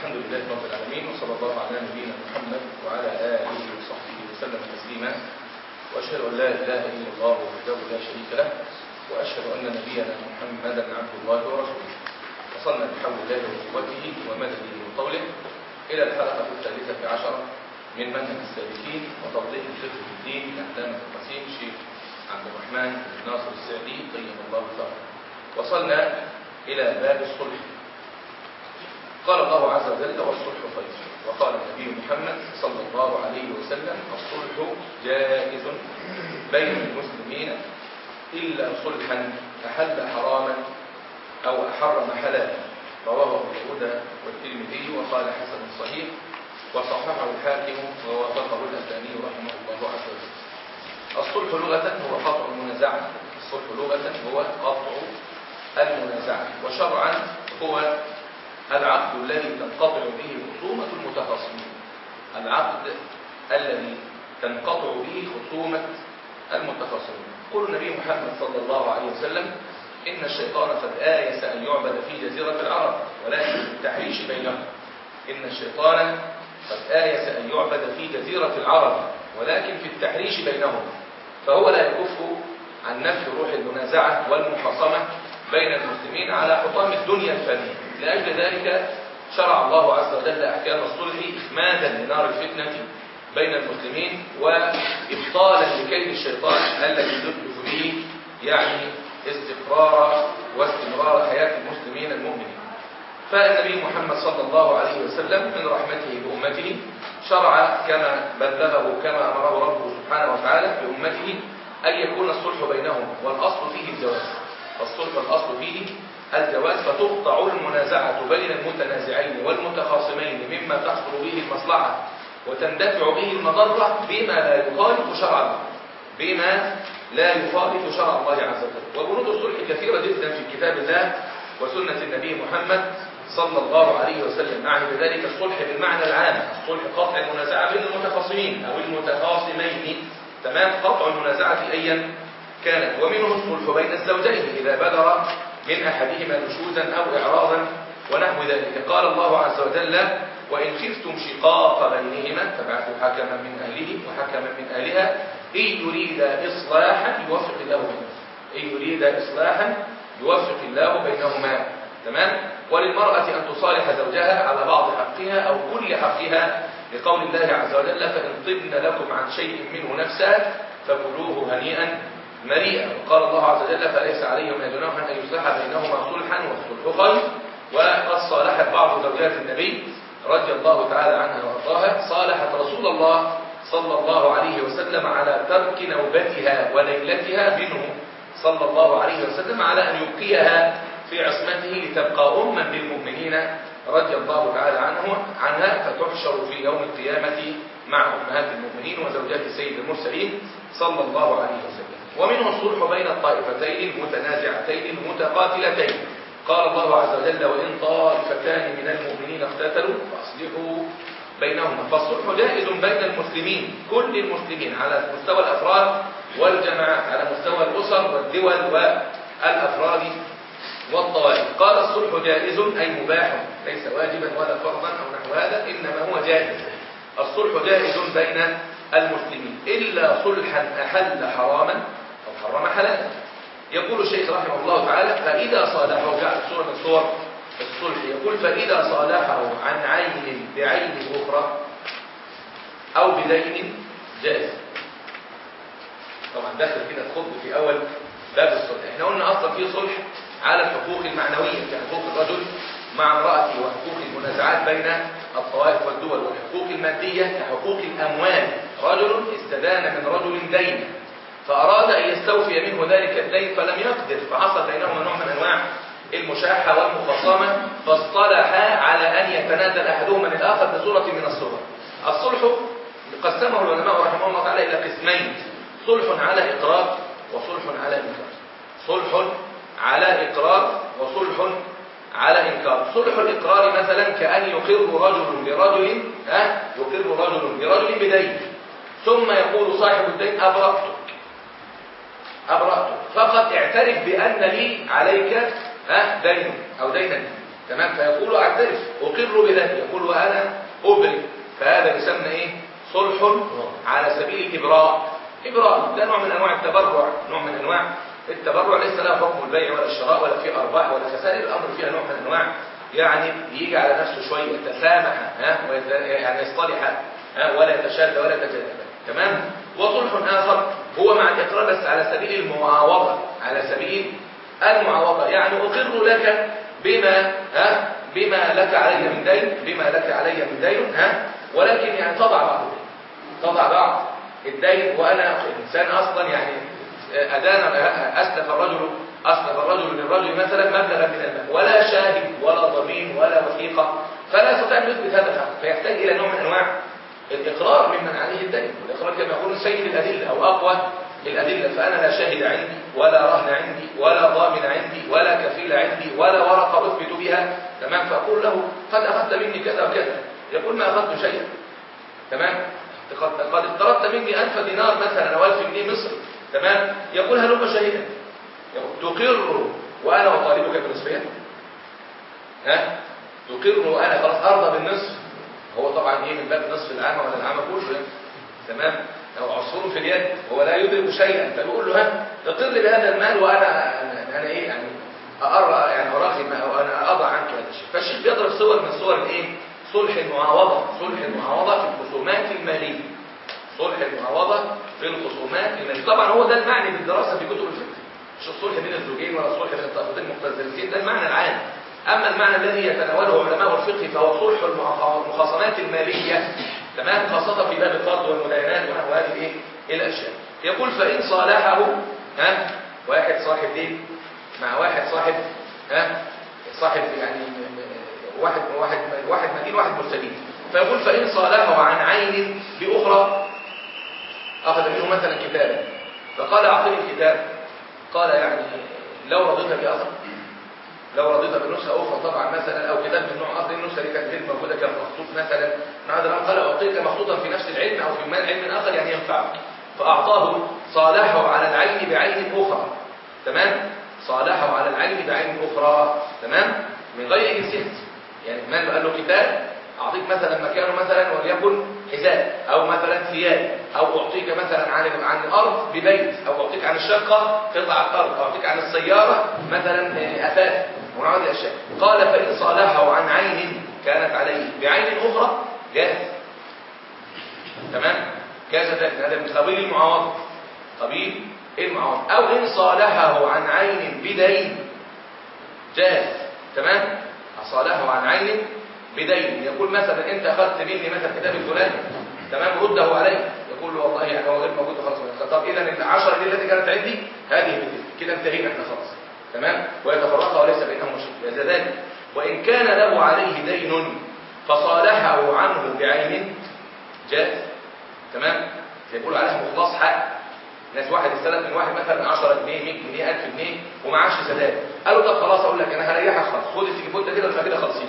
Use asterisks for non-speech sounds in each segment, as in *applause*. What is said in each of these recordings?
الحمد لله رب العالمين وصلى الله على نبينا محمد وعلى آله وصحبه وسلم تسليما. وأشهد أن لا إله إلا الله وحده لا شريك له وأشهد أن نبينا محمدا عبد الله ورسوله. وصلنا بحول الله وقوته ومدده وطوله إلى الحلقة الثالثة عشرة من منهج السالكين وتوضيح الفقه في الدين لأعلام القسيم شيخ عبد الرحمن بن ناصر السعدي طيب الله ثمره وصلنا إلى باب الصلح. قال الله عز وجل والصلح خير. وقال النبي محمد صلى الله عليه وسلم الصلح جائز بين المسلمين إلا صلحا أحل حراما أو أحرم حلالا. رواه أبو داود والترمذي وقال حسن صحيح. وصححه الحاكم ووافقه الألباني رحمه الله عز وجل. الصلح لغة هو قطع المنازعة. الصلح لغة هو قطع المنازعة. وشرعا هو العقد الذي تنقطع به خصومة المتخاصمين. العقد الذي تنقطع به خصومة المتخاصمين. قول النبي محمد صلى الله عليه وسلم إن الشيطان قد آيس أن يعبد في جزيرة العرب ولكن التحريش بينهم. إن الشيطان قد آيس أن يعبد في جزيرة العرب ولكن في التحريش بينهم. فهو لا يكف عن نفي روح المنازعة والمخاصمة بين المسلمين على حطام الدنيا الفانية لأجل ذلك شرع الله عز وجل أحكام الصلح إخمادا لنار الفتنة بين المسلمين وإبطالا لكيد الشيطان الذي يدلف به يعني استقرار واستمرار حياة المسلمين المؤمنين. فالنبي محمد صلى الله عليه وسلم من رحمته بأمته شرع كما بلغه كما أمره ربه سبحانه وتعالى بأمته أن يكون الصلح بينهم والأصل فيه الجواز. فالصلح الأصل فيه الجواز فتقطع المنازعة بين المتنازعين والمتخاصمين مما تحصل به المصلحة وتندفع به المضرة بما لا يخالف شرع الله. بما لا يخالف شرع الله عز وجل. وبنود الصلح كثيرة جدا في كتاب الله وسنة النبي محمد صلى الله عليه وسلم. معنى ذلك الصلح بالمعنى العام. الصلح قطع المنازعة بين المتخاصمين أو المتخاصمين. تمام؟ قطع المنازعة أيا كانت. ومنه الصلح بين الزوجين. إذا بدر من أحدهما نشوزا أو إعراضا ونحو ذلك. قال الله عز وجل وإن خفتم شقاق بينهما فبعثوا حكما من أهله وحكما من أهلها إن يريد إصلاحا يوفق الله بينهما إن يريد إصلاحا يوفق الله بينهما. تمام؟ وللمرأة أن تصالح زوجها على بعض حقها أو كل حقها لقول الله عز وجل فإن طبن لكم عن شيء منه نفسا فكلوه هنيئا مريئا وقال الله عز وجل فليس عليهم جناح أن يصلح بينهما صلحا والصلح خير وقد صالحت بعض زوجات النبي رضي الله تعالى عنها وأرضاها. صالحت رسول الله صلى الله عليه وسلم على ترك نوبتها وليلتها منه صلى الله عليه وسلم على أن يبقيها في عصمته لتبقى أما للمؤمنين رضي الله تعالى عنه عنها. فتحشر في يوم القيامة مع أمهات المؤمنين وزوجات سيد المرسلين صلى الله عليه وسلم. ومنه الصلح بين الطائفتين المتنازعتين المتقاتلتين قال الله عز وجل وإن طائفتان من المؤمنين اقتتلوا فأصلحوا بينهما. فالصلح جائز بين المسلمين كل المسلمين على مستوى الأفراد والجماعات على مستوى الأسر والدول والأفراد والطوائف. قال الصلح جائز أي مباح ليس واجبا ولا فرضا أو نحو هذا إنما هو جائز. الصلح جائز بين المسلمين إلا صلحا أحل حراما أو حرم حلالا يقول الشيخ رحمه الله تعالى فإذا صالحه جعل صورة من الصلح يقول فإذا صالحه عن عين بعين أخرى أو بدين جائز. طبعا داخل كده الخطب في أول باب الصلح. إحنا قلنا أصلا في صلح على الحقوق المعنوية كحقوق الرجل مع امرأته وحقوق المنازعات بين الطوائف والدول والحقوق المادية كحقوق الأموال. رجل استدان من رجل دين. فأراد أن يستوفي منه ذلك الدين فلم يقدر فحصل بينهما نوع من أنواع المشاحة والمخاصمة فاصطلحا على أن يتنازل أحدهما للآخر بصورة من الصور الصلح قسمه العلماء رحمه الله تعالى إلى قسمين صلح على إقرار وصلح على إنكار. صلح على إقرار وصلح على إنكار. صلح الإقرار مثلا كأن يقر رجل لرجل ها؟ يقر رجل لرجل بدين. ثم يقول صاحب الدين أبرأتك أبرأتك فقط اعترف بأن لي عليك ها دين أو دينا. تمام؟ فيقول اعترف. أقر بذلك. يقول وأنا أبرئ. فهذا يسمى إيه؟ صلح على سبيل الإبراء. إبراء ده نوع من أنواع التبرع. نوع من أنواع التبرع. ليس له حكم البيع ولا الشراء ولا فيه أرباح ولا خسائر. الأمر فيها نوع من أنواع يعني يجي على نفسه شوية. يتسامح ها يعني يصطلح ولا يتشاد ولا يتجادل تمام؟ وصلح آخر. هو مع الاقرار بس على سبيل المعاوضة على سبيل المعاوضة. يعني أقر لك بما ها بما لك علي من دين بما لك علي من دين ها. ولكن يعني تضع بعض تضع بعض الدين. وأنا إنسان أصلا يعني أدان أسلف الرجل أسلف الرجل للرجل مثلا مبلغا من المال. ولا شاهد ولا ضمين ولا وثيقة. فلا يستطيع أن يثبت هذا الحق فيحتاج إلى نوع من أنواع الإقرار ممن عليه الدين والاقرار كما يقول سيد الأدلة أو أقوى الأدلة فأنا لا شاهد عندي ولا رهن عندي ولا ضامن عندي ولا كفيل عندي ولا ورقه أثبت بها. تمام؟ فأقول له قد أخذت مني كذا وكذا. يقول ما أخذت شيئا. تمام؟ قد اقترضت مني ألف دينار مثلا أو ألف جنيه مصري. تمام؟ يقول هلم شهيدا تقر وأنا أطالبك بنصفها ها؟ تقر وأنا خلاص أرضى بالنصف. هو طبعا إيه من باب نصف العام ولا العام كله تمام؟ أو عصفور في اليد هو لا يدرك شيئا. فبيقول له ها اقر بهذا المال وأنا أنا, أنا إيه يعني أرى يعني أراخي أو أنا أضع عنك هذا الشيء. فالشيخ بيضرب صور من صور الإيه؟ صلح المعاوضة. صلح المعاوضة في الخصومات المالية. صلح المعاوضة في الخصومات المالية. طبعا هو ده المعنى بالدراسة في كتب الفقه. مش الصلح بين الزوجين ولا الصلح بين الطرفين المختلفين. ده المعنى العام. أما المعنى الذي يتناوله علماء الفقه فهو صلح المخاصمات المالية تمام؟ خاصة في باب الفرض والمداينات ونحو هذه الأشياء. يقول فإن صالحه ها؟ واحد صاحب دين مع واحد صاحب ها؟ صاحب يعني واحد واحد واحد مدين واحد مستدين فيقول فإن صالحه عن عين بأخرى أخذ منه مثلا كتابا. فقال أعطني الكتاب. قال يعني لو رضيت بأخر. لو رضيت بنسخة أخرى طبعا مثلا أو كتاب من نوع آخر النسخة اللي كانت غير موجودة كان مخطوط مثلا من هذا الأمر. قال أعطيك مخطوطا في نفس العلم أو في علم آخر يعني ينفعك فأعطاه صالحه على العين بعين أخرى. تمام؟ صالحه على العين بعين أخرى. تمام؟ من غير جنسيته يعني من قال له كتاب أعطيك مثلا مكانه مثلا وليكن حذاء أو مثلا ثياب أو أعطيك مثلا عن عن الأرض ببيت أو أعطيك عن الشقة قطعة أرض أو أعطيك عن السيارة مثلا أثاث. هذه الأشياء. قال فإن صالحه عن عين كانت عليه. بعين أخرى جاهز تمام؟ جاهز ذلك. هذا من قبيل المعاوضة قبيل المعاوضة أو إن صالحه عن عين بدين. جاهز تمام؟ صالحه عن عين بدين. يقول مثلا انت اخذت مني مثلا كتاب الفلاني. تمام؟ رده علي يقول له والله يعني هو غير موجود خلاص. طب اذا ال 10 دي التي كانت عندي هذه بدين. كده انتهينا إحنا خلاص. تمام؟ ويتفرقها وليس بينهم شيء ذلك. وإن كان له عليه دين فصالحه عنه بعين جاز تمام؟ يقول عليه مخلص حق. ناس واحد استلف من واحد مثلا 10 جنيه 100 جنيه 1000 جنيه ومعاش سداد. قال له طب خلاص أقول لك أنا هريحك خلاص خد التليفون ده كده وانت كده خالصين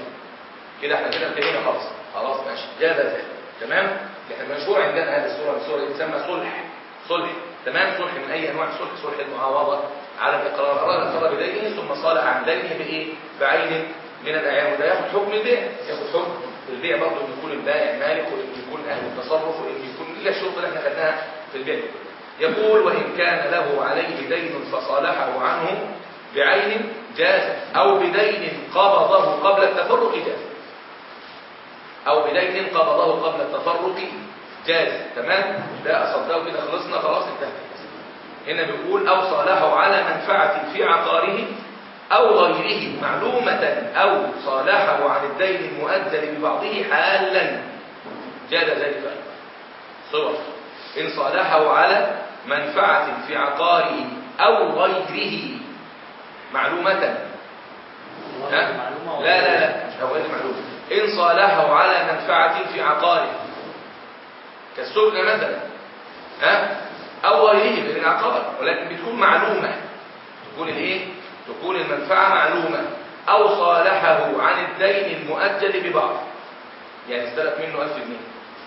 كده إحنا كده انتهينا خلاص خلاص ماشي. جاز ذلك تمام؟ إحنا مشهور عندنا هذه الصورة الصورة دي تسمى صلح. صلح. تمام؟ صلح من أي أنواع الصلح؟ صلح المعاوضة. على الإقرار. اراد الاقرار بدينه ثم صالح عن دينه بإيه؟ بعين من الأعيان. وده ياخد حكم البيع. ياخد حكم البيع برضه إن يكون البائع مالك وإن يكون أهل التصرف وإن يكون إلا الشروط اللي إحنا خدناها في البيع. يقول وإن كان له عليه دين فصالحه عنه بعين جاز أو بدين قبضه قبل التفرق جاز. أو بدين قبضه قبل التفرق جاز. تمام؟ ده اصدقه كده خلصنا خلاص انتهت هنا بيقول أو صالحه على منفعة في عقاره أو غيره معلومة أو صالحه عن الدين المؤجل ببعضه حالا. جاز ذلك. صور. إن صالحه على منفعة في عقاره أو غيره معلومة. ها؟ لا لا لا. معلومه إن صالحه على منفعة في عقاره. كالسكن مثلا. ها؟ أو غيره من العقار ولكن بتكون معلومة. تكون الإيه؟ تكون المنفعة معلومة. أو صالحه عن الدين المؤجل ببعض. يعني استلف منه 1000 جنيه.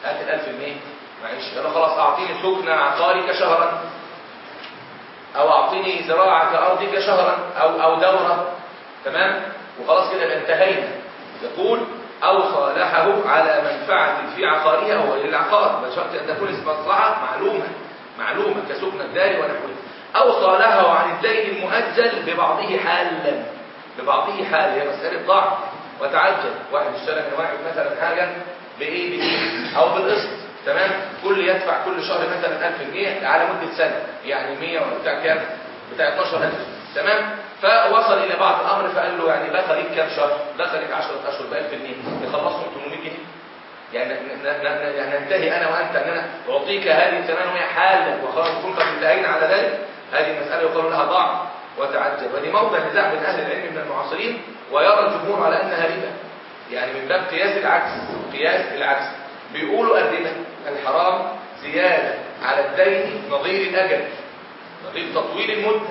هات ال 1000 جنيه؟ معلش. يلا خلاص أعطيني سكن عقارك شهرا. أو أعطيني زراعة أرضك شهرا. أو أو دورة. تمام؟ وخلاص كده انتهينا. يقول أو صالحه على منفعة في عقاره أو غير العقار بشرط أن تكون المصلحة معلومة. معلومة كسكن الدار ونحوه. أو صالحه عن الدين المؤجل ببعضه حالا. ببعضه حال هي مسألة ضعف وتعجل. واحد اشترى من واحد مثلا حاجة بإيه؟ بإيه؟ أو بالقسط. تمام؟ كل يدفع كل شهر مثلا 1000 جنيه على مدة سنة. يعني 100 ولا بتاع كام؟ بتاع 12000 تمام؟ فوصل إلى بعض الأمر فقال له يعني بقى ليك كام شهر؟ بقى ليك 10 أشهر ب 1000 جنيه. يخلصهم 800 جنيه. يعني يعني ننتهي أنا وأنت أن أنا أعطيك هذه 800 حالا وخلاص نكون قد انتهينا على ذلك. هذه مسألة يقال لها ضعف وتعجب. ودي موضع نزاع بين أهل العلم من المعاصرين ويرى الجمهور على أنها ربا يعني من باب قياس العكس قياس العكس. بيقولوا الربا الحرام زيادة على الدين نظير الأجل نظير تطويل المدة.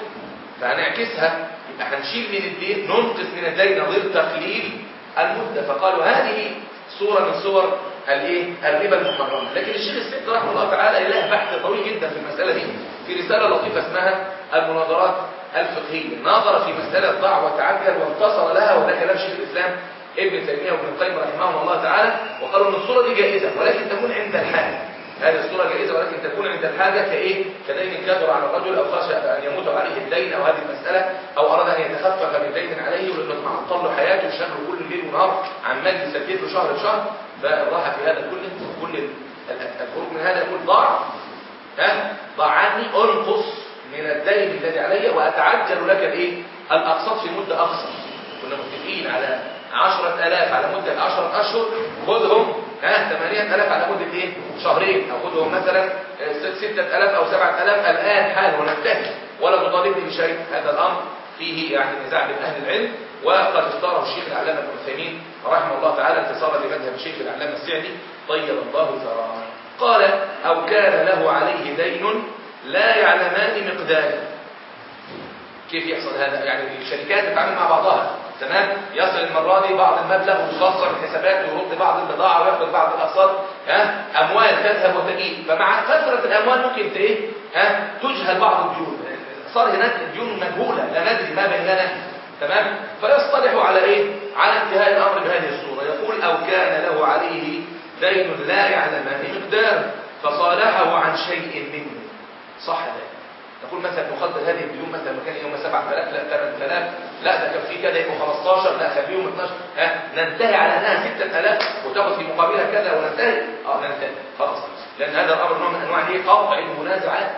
فهنعكسها يبقى هنشيل من الدين ننقص من الدين نظير تقليل المدة. فقالوا هذه صورة من صور الايه الربا المحرمة. لكن الشيخ السيد رحمه الله تعالى له بحث طويل جدا في المسألة دي. في رسالة لطيفة اسمها المناظرات الفقهية. ناظر في مسألة ضع وتعجل وانتصر لها وده كلام شيخ الإسلام ابن تيمية وابن القيم رحمهم الله تعالى وقالوا إن الصورة دي جائزة ولكن تكون عند الحاجة هذه الصورة جائزة ولكن تكون عند الحاجة كإيه؟ كدين كثر على الرجل أو خشى أن يموت عليه الدين أو هذه المسألة أو أراد أن يتخفف من دين عليه ولأنه معطل له حياته وشغله كل ليل ونهار عمال يسدد له شهر بشهر فالراحة في هذا كله كل الخروج من هذا يقول ضع ها ضع عني أنقص من الدين الذي علي وأتعجل لك الإيه؟ الأقساط في مدة أقصر كنا متفقين على عشرة ألاف على مدة عشرة أشهر خذهم ها ثمانية ألاف على مدة إيه؟ شهرين. أو خذهم مثلا ستة ألاف أو سبعة ألاف. الآن حال وننتهي ولا تطالبني بشيء. هذا الأمر فيه يعني نزاع بين أهل العلم. وقد اختاره الشيخ العلامة ابن عثيمين رحمه الله تعالى انتصارا لمذهب الشيخ العلامة السعدي. طيب الله ثراه قال أو كان له عليه دين لا يعلمان مقداره. كيف يحصل هذا؟ يعني الشركات تتعامل مع بعضها تمام؟ يصل المرة دي بعض المبلغ ويخسر الحسابات ويرد بعض البضاعة وياخد بعض الأقساط ها؟ أموال تذهب وتجيب. فمع كثرة الأموال ممكن إيه؟ ها؟ تجهل بعض الديون. صار هناك ديون مجهولة لا ندري ما بيننا تمام؟ فيصطلح على إيه؟ على انتهاء الأمر بهذه الصورة. يقول أو كان له عليه دين لا يعلمان مقدار فصالحه عن شيء منه. صح ذلك نقول مثلا نقدر هذه الديون مثلا مكان يوم 7000 لا 8000 لا ده كان في كده يبقوا 15 لا خليهم 12 ها؟ ننتهي على أنها 6000 وتاخد في مقابلها كذا وننتهي. آه ننتهي. خلاص. لأن هذا الأمر نوع من أنواع إيه؟ قطع المنازعات.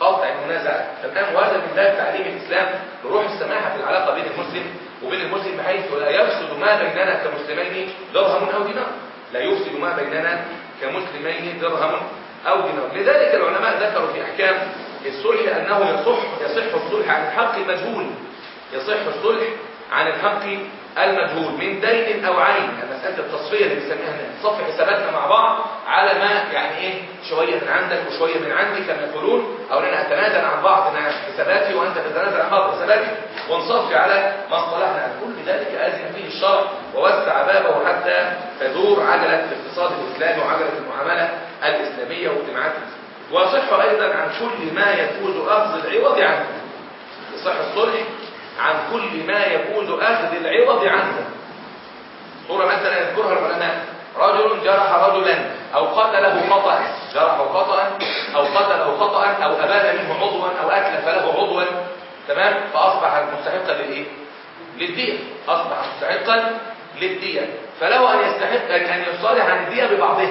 قطع المنازعات. تمام؟ وهذا من باب تعليم الإسلام بروح السماحة في العلاقة بين المسلم وبين المسلم بحيث لا يفسد ما بيننا كمسلمين درهم أو دينار. لا يفسد ما بيننا كمسلمين درهم أو دينار. لذلك العلماء ذكروا في أحكام الصلح أنه يصح يصح الصلح عن الحق المجهول يصح الصلح عن الحق المجهول من دين أو عين. مسألة التصفية اللي بنسميها صف حساباتنا مع بعض على ما يعني إيه شوية من عندك وشوية من عندي كما يقولون أو أنا أتنازل عن بعض من حساباتي وأنت تتنازل عن بعض حساباتي. ونصفي على ما اصطلحنا. كل ذلك أذن فيه الشرع ووسع بابه حتى تدور عجلة الاقتصاد الإسلامي وعجلة المعاملة الإسلامية واجتماعات الإسلامية ويصح أيضا عن كل ما يجوز أخذ العوض عنه. يصح الصلح عن كل ما يجوز أخذ العوض عنه. صورة مثلا يذكرها العلماء. رجل جرح رجلا أو قتله خطأ. جرحه خطأ أو قتله خطأ أو أبان منه عضوا أو أتلف له عضوا. تمام؟ فأصبح مستحقا للإيه؟ للدية. أصبح مستحقا للدية. فله أن يستحق أن يصالح عن الدية ببعضها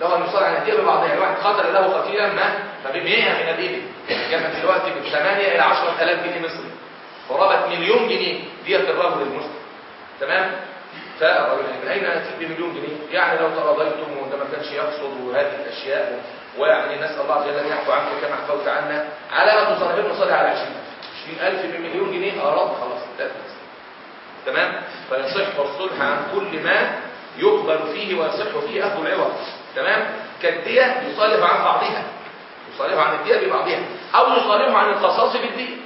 يصالح عن الدية ببعضها الواحد قتل له قتيلا ما؟ فبمئة من الإبل. كما دلوقتي من 8 إلى 10000 جنيه مصري قرابة مليون جنيه دية الرجل المسلم تمام؟ فالرجل من أين أتيت بمليون جنيه؟ يعني لو تراضيتم وده ما كانش يقصد هذه الأشياء. ويعني نسأل الله عز وجل أن يعفو عنك كما عفوت عنا. على ما تصالحون نصلي على 20000 20000 بمليون جنيه أراد خلاص انتهت تمام؟ فيصح الصلح عن كل ما يقبل فيه ويصح فيه أخذ العوض. كالدية يصالح عن بعضها. يصالح عن الدية ببعضها. أو يصالح عن القصاص بالدية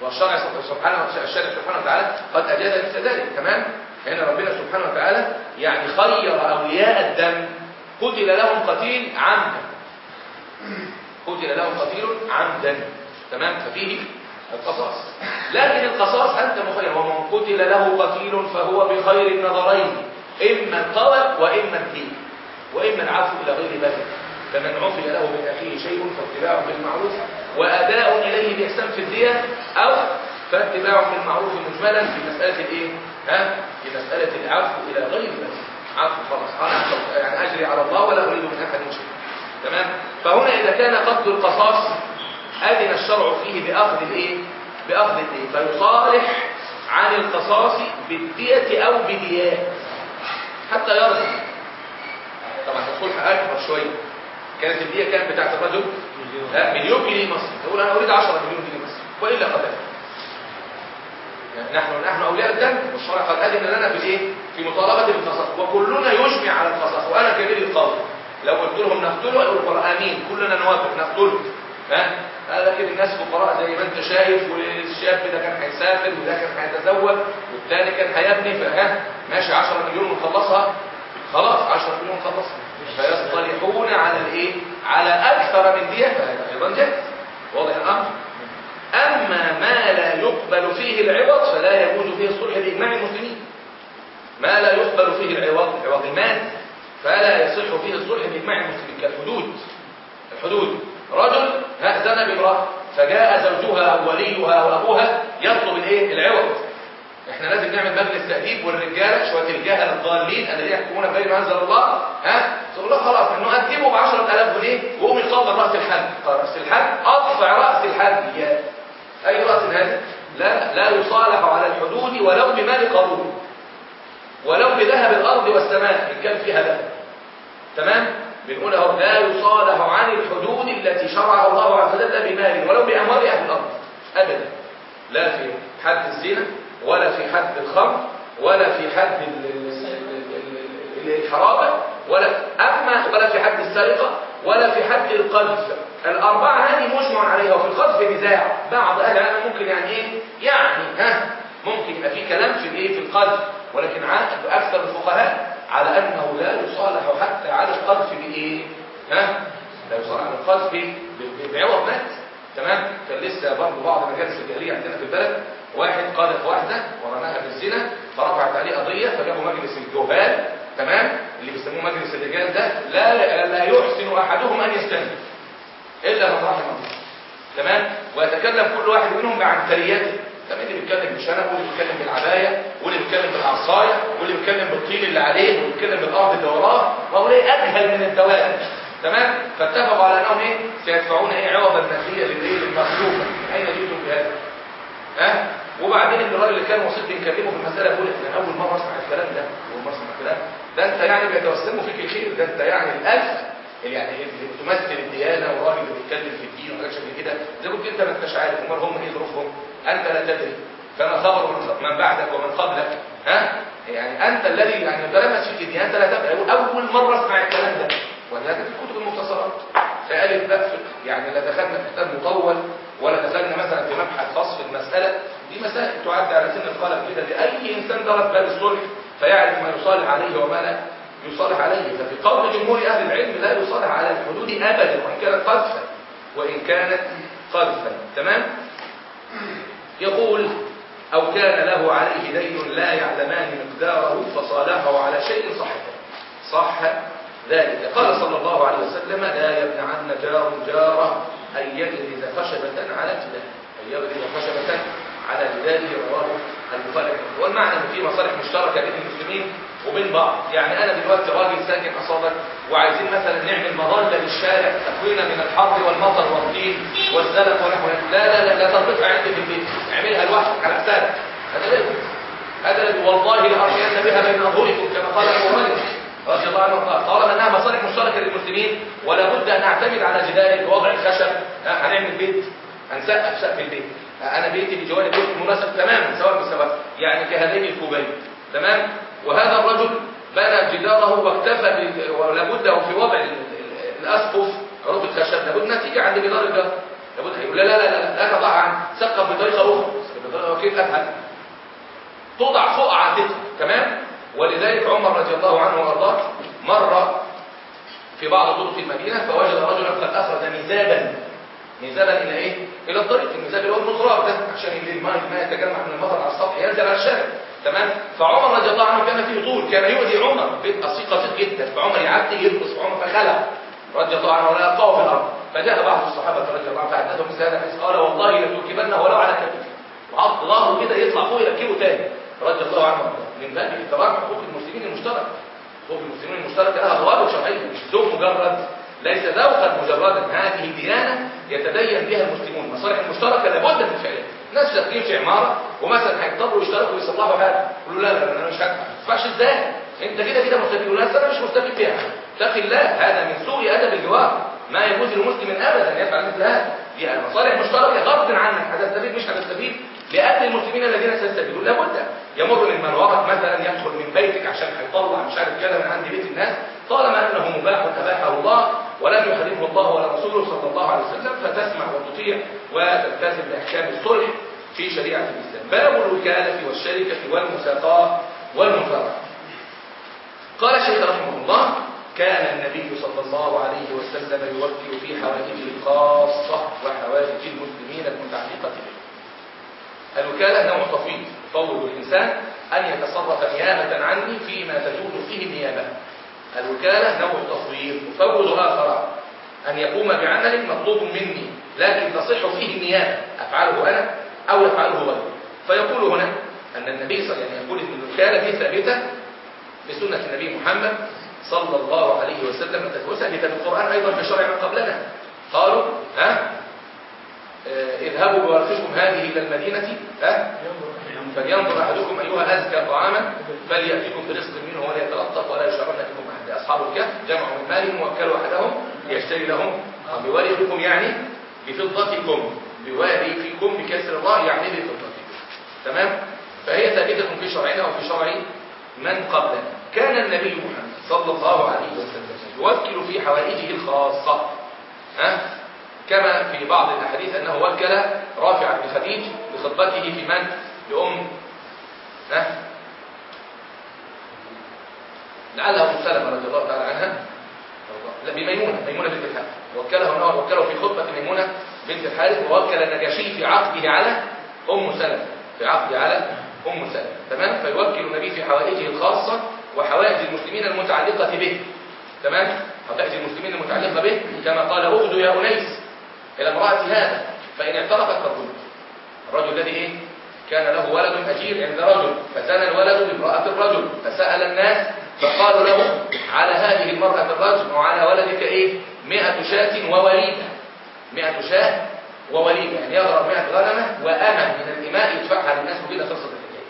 والشرع سبحانه الشرع سبحانه وتعالى قد أجاز مثل ذلك. تمام؟ هنا ربنا سبحانه وتعالى يعني خير أولياء الدم. قتل لهم قتيل عمدا. قتل لهم قتيل عمدا. تمام؟ ففيه القصاص. لكن القصاص أنت مخير. ومن قتل له قتيل فهو بخير النظرين. إما القول وإما الدين وإما العفو إلى غير ذلك فمن عفي له من أخيه شيء فاتباع بالمعروف وأداء إليه بإحسان في الدية أو فاتباع بالمعروف مجملا في مسألة الإيه؟ ها؟ في مسألة العفو إلى غير ذلك. عفو خلاص أنا يعني أجري على الله ولا أريد من أحد شيء. تمام؟ فهنا إذا كان قصد القصاص أذن الشرع فيه بأخذ الإيه؟ بأخذ الدية فيصالح عن القصاص بالدية أو بديات حتى يرضى طبعا الصلح أكبر شوية كانت الدية كانت بتاعت الرجل؟ مليون. جنيه مصري. يقول أنا أريد 10 مليون جنيه مصري. وإلا قبل. يعني نحن نحن أولياء الدم والشرع قد أذن لنا في الإيه؟ في مطالبة القصاص وكلنا يجمع على القصاص وأنا كبير القول لو قلت لهم نقتله يقولوا آمين. كلنا نوافق نقتله. ها؟ لكن الناس فقراء زي ما أنت شايف والشاب ده كان هيسافر وده كان هيتزوج والثاني كان هيبني فها؟ ماشي 10 مليون ونخلصها. خلاص 10 مليون نخلصها فيصطلحون على الإيه؟ على أكثر من دية فهذا أيضا جائز واضح الأمر؟ أما ما لا يقبل فيه العوض فلا يجوز فيه الصلح باجماع المسلمين. ما لا يقبل فيه العوض العوض المال فلا يصح فيه الصلح باجماع المسلمين. كالحدود. الحدود. رجل زنى بامرأة فجاء زوجها وليها أو أبوها يطلب الإيه؟ العوض. إحنا لازم نعمل مجلس تأديب والرجالة شوية الجهل الضالين الذين يحكمون بغير ما أنزل الله ها؟ تقول له خلاص نؤدبه ب 10000 جنيه وقوم يقدر رأس الحد. رأس الحد؟ أدفع رأس الحد. يا. أي رأس هذا لا لا يصالح على الحدود ولو بمال قارون. ولو بذهب الأرض والسماء إن كان فيها ذهب. تمام؟ بنقول اهو لا يصالح عن الحدود التي شرعها الله عز وجل بمال ولو بأموال أهل الأرض. أبدا. لا في حد الزنا. ولا في حد الخمر ولا في حد الحرابة ولا أما ولا في حد السرقة ولا في حد القذف. الأربعة هذه مجمع عليها وفي القذف نزاع بعض أهل العلم ممكن يعني إيه؟ يعني ها ممكن يبقى في كلام في الإيه؟ في القذف. ولكن أكثر الفقهاء على أنه لا يصالح حتى على القذف بإيه؟ ها؟ لا يصالح على القذف بعوض مات. تمام؟ كان لسه برضه بعض مجالس الجاهليه عندنا في البلد واحد قذف واحدة ورماها بالزنا فرفعت عليه قضية فجابوا مجلس الجهال تمام؟ اللي بيسموه مجلس الرجال ده لا لا يحسن أحدهم أن يستنزف إلا من رحم الله. تمام؟ ويتكلم كل واحد منهم عن ثريته تمام؟ اللي بيتكلم بالشنب واللي بيتكلم بالعباية واللي بيتكلم بالعصاية واللي بيتكلم بالطين اللي عليه واللي بيتكلم بالأرض اللي وراه وهو ليه اجهل من الدواب تمام؟ فاتفقوا على أنهم إيه؟ سيدفعون إيه؟ عوضا ماديا للايه للمخلوق أين جئتم بهذا؟ ها؟ وبعدين الراجل اللي كان وسيط بنكلمه في المسألة بيقول أنا أول مرة أسمع الكلام ده أول مرة أسمع الكلام ده. أنت يعني بيتوسموا فيك الخير ده أنت يعني الالف يعني اللي بتمثل الديانة وراجل بيتكلم في الدين وحاجات شبه كده. زي قلت أنت ما أنتش عارف أمال هم إيه ظروفهم؟ أنت لا تدري. فما خبر من بعدك ومن قبلك ها؟ يعني أنت الذي يعني تلمس فيك الدين أنت لا تدري أول مرة أسمع الكلام ده. وهذا في كتب المختصرات. فقالت بقى يعني لا دخلنا في كتاب مطول ولا دخلنا مثلا في مبحث خاص في المسألة. دي مسائل تعد على سن القلم كده. لأي إنسان درس باب الصلح فيعرف ما يصالح عليه وما لا يصالح عليه. ففي قول جمهور أهل العلم لا يصالح على الحدود ابدا وإن كانت قذفا وإن كانت قذفا. تمام؟ يقول أو كان له عليه دين لا يعلمان مقداره فصالحه على شيء صح صح ذلك. قال صلى الله عليه وسلم لا يمنعن جار جاره أن يجلد خشبة على جداره أن يجلد خشبة على جداره رواه البخاري. والمعنى في مصالح مشتركة بين المسلمين وبين بعض. يعني أنا دلوقتي راجل ساكن أصابك وعايزين مثلا نعمل مظلة للشارع تكوينا من الحر والمطر والطين والزلق ونحو لا لا لا لا تربطها عندي في البيت. اعملها لوحدك على حسابك. هذا لا يجوز. هذا. والله لارمين بها بين اظهركم كما قال أبو هريره رضي الله عنه قال طالما أنها مصالح مشتركة للمسلمين ولا بد أن نعتمد على جدار بوضع الخشب. هنعمل بيت هنسقف سقف البيت. أنا بيتي بجوانب بيت مناسب تماما سواء بسواء يعني كهذين الكوبين. تمام؟ وهذا الرجل بنى جداره واكتفى ولا بد في وضع الأسقف عروض الخشب. لابد نتيجة عند جدار الجدار. لابد لا لا لا لا لا تضعها سقف بطريقة أخرى. كيف افعل توضع فوق عادتها تمام؟ ولذلك عمر رضي الله عنه وأرضاه مر في بعض طرق المدينة فوجد رجلا قد أخرج ميزابا ميزابا إلى إيه؟ إلى الطريق الميزاب اللي هو المزراب ده عشان الماء الماء يتجمع من المطر على السطح ينزل على الشارع. تمام؟ فعمر رضي الله عنه كان فيه طول كان يؤذي عمر بسيط بسيط جدا. فعمر يعدي يلبس عمر فخلع. رضي الله عنه ولا يلقاه في الأرض. فجاء بعض الصحابة رضي الله عنهم فحدثهم الحديث قال والله لتركبنه ولو على كتفه وحط ظهره كده يطلع فوق يركبه تاني. رضي الله عنه من باب احترام حقوق المسلمين المشتركه حقوق المسلمين المشتركه لها ضوابط شرعية مش ذوق مجرد ليس ذوقا مجردا هذه ديانة يتدين بها المسلمون. المصالح المشتركه لابد من فعلها. ناس شغالين في عمارة ومثلا هيضطروا يشتركوا ويصلحوا حاجة. يقولوا لا لا أنا مش هدفع ما تدفعش إزاي انت كده كده مستفيد. ولا أنا مش مستفيد بيها. اتق الله هذا من سوء أدب الجوار. ما يجوز لمسلم ابدا يفعل مثل هذا. دي مصالح مشتركة غصب عنك. هتستفيد مش هتستفيد لاجل المسلمين الذين سيستفيدون لابد. يمر من من وراك مثلا يدخل من بيتك عشان هيطلع مش عارف كده من عند بيت الناس. طالما أنه مباح اباحه الله ولم يحرمه الله ولا رسوله صلى الله عليه وسلم فتسمع وتطيع وتلتزم بأحكام الصلح في شريعة الإسلام. باب الوكالة والشركة والمساقاة والمفارقة. قال الشيخ رحمه الله كان النبي صلى الله عليه وسلم يوكل في حوائجه الخاصة وحوائج المسلمين المتعلقة به الوكالة نوع تفويض يفوض الإنسان أن يتصرف نيابة عني فيما تجوز فيه النيابة. الوكالة نوع تفويض يفوض آخر أن يقوم بعمل مطلوب مني لكن تصح فيه النيابة. أفعله أنا أو يفعله غيري. فيقول هنا أن النبي صلى الله عليه وسلم يقول أن الوكالة ثابتة بسنة النبي محمد صلى الله عليه وسلم وثابتة في القرآن أيضا في شرع من قبلنا. قالوا ها؟ اذهبوا بورقكم هذه إلى المدينة فلينظر أحدكم أيها أزكى طعاما فليأتكم برزق منه ولا يتلطف ولا يشعرن بكم أحد. أصحاب الكهف جمعوا من مالهم ووكلوا أحدهم ليشتري لهم بورقكم يعني؟ بفضتكم. بورقكم بكسر الله يعني بفضتكم. تمام؟ فهي ثابتة في شرعنا وفي شرع من قبلنا. كان النبي محمد صلى الله عليه وسلم يوكل في حوائجه الخاصة. ها؟ كما في بعض الأحاديث أنه وكل رافع بن خديج بخطبته في من؟ لأم. ها؟ لعلها أم سلمة رضي الله تعالى عنها. لا بميمونة ميمونة بنت الحارث. وكله وكله في خطبة ميمونة بنت الحارث ووكل النجاشي في عقده على أم سلمة. في عقده على أم سلمة. تمام؟ فيوكل النبي في حوائجه الخاصة وحوائج المسلمين المتعلقة به. تمام؟ حوائج المسلمين المتعلقة به كما قال أغدو يا أنيس إلى امرأة هذا فإن اعترفت فالرجل الرجل الذي إيه؟ كان له ولد أجير عند رجل فزنى الولد بامرأة الرجل فسأل الناس فقالوا له على هذه المرأة الرجل وعلى ولدك إيه؟ مئة شاة ووليدة. مئة شاة ووليدة يعني يضرب مئة غنمة وأمة من الإماء يدفعها للناس وكده خلصت الحكاية.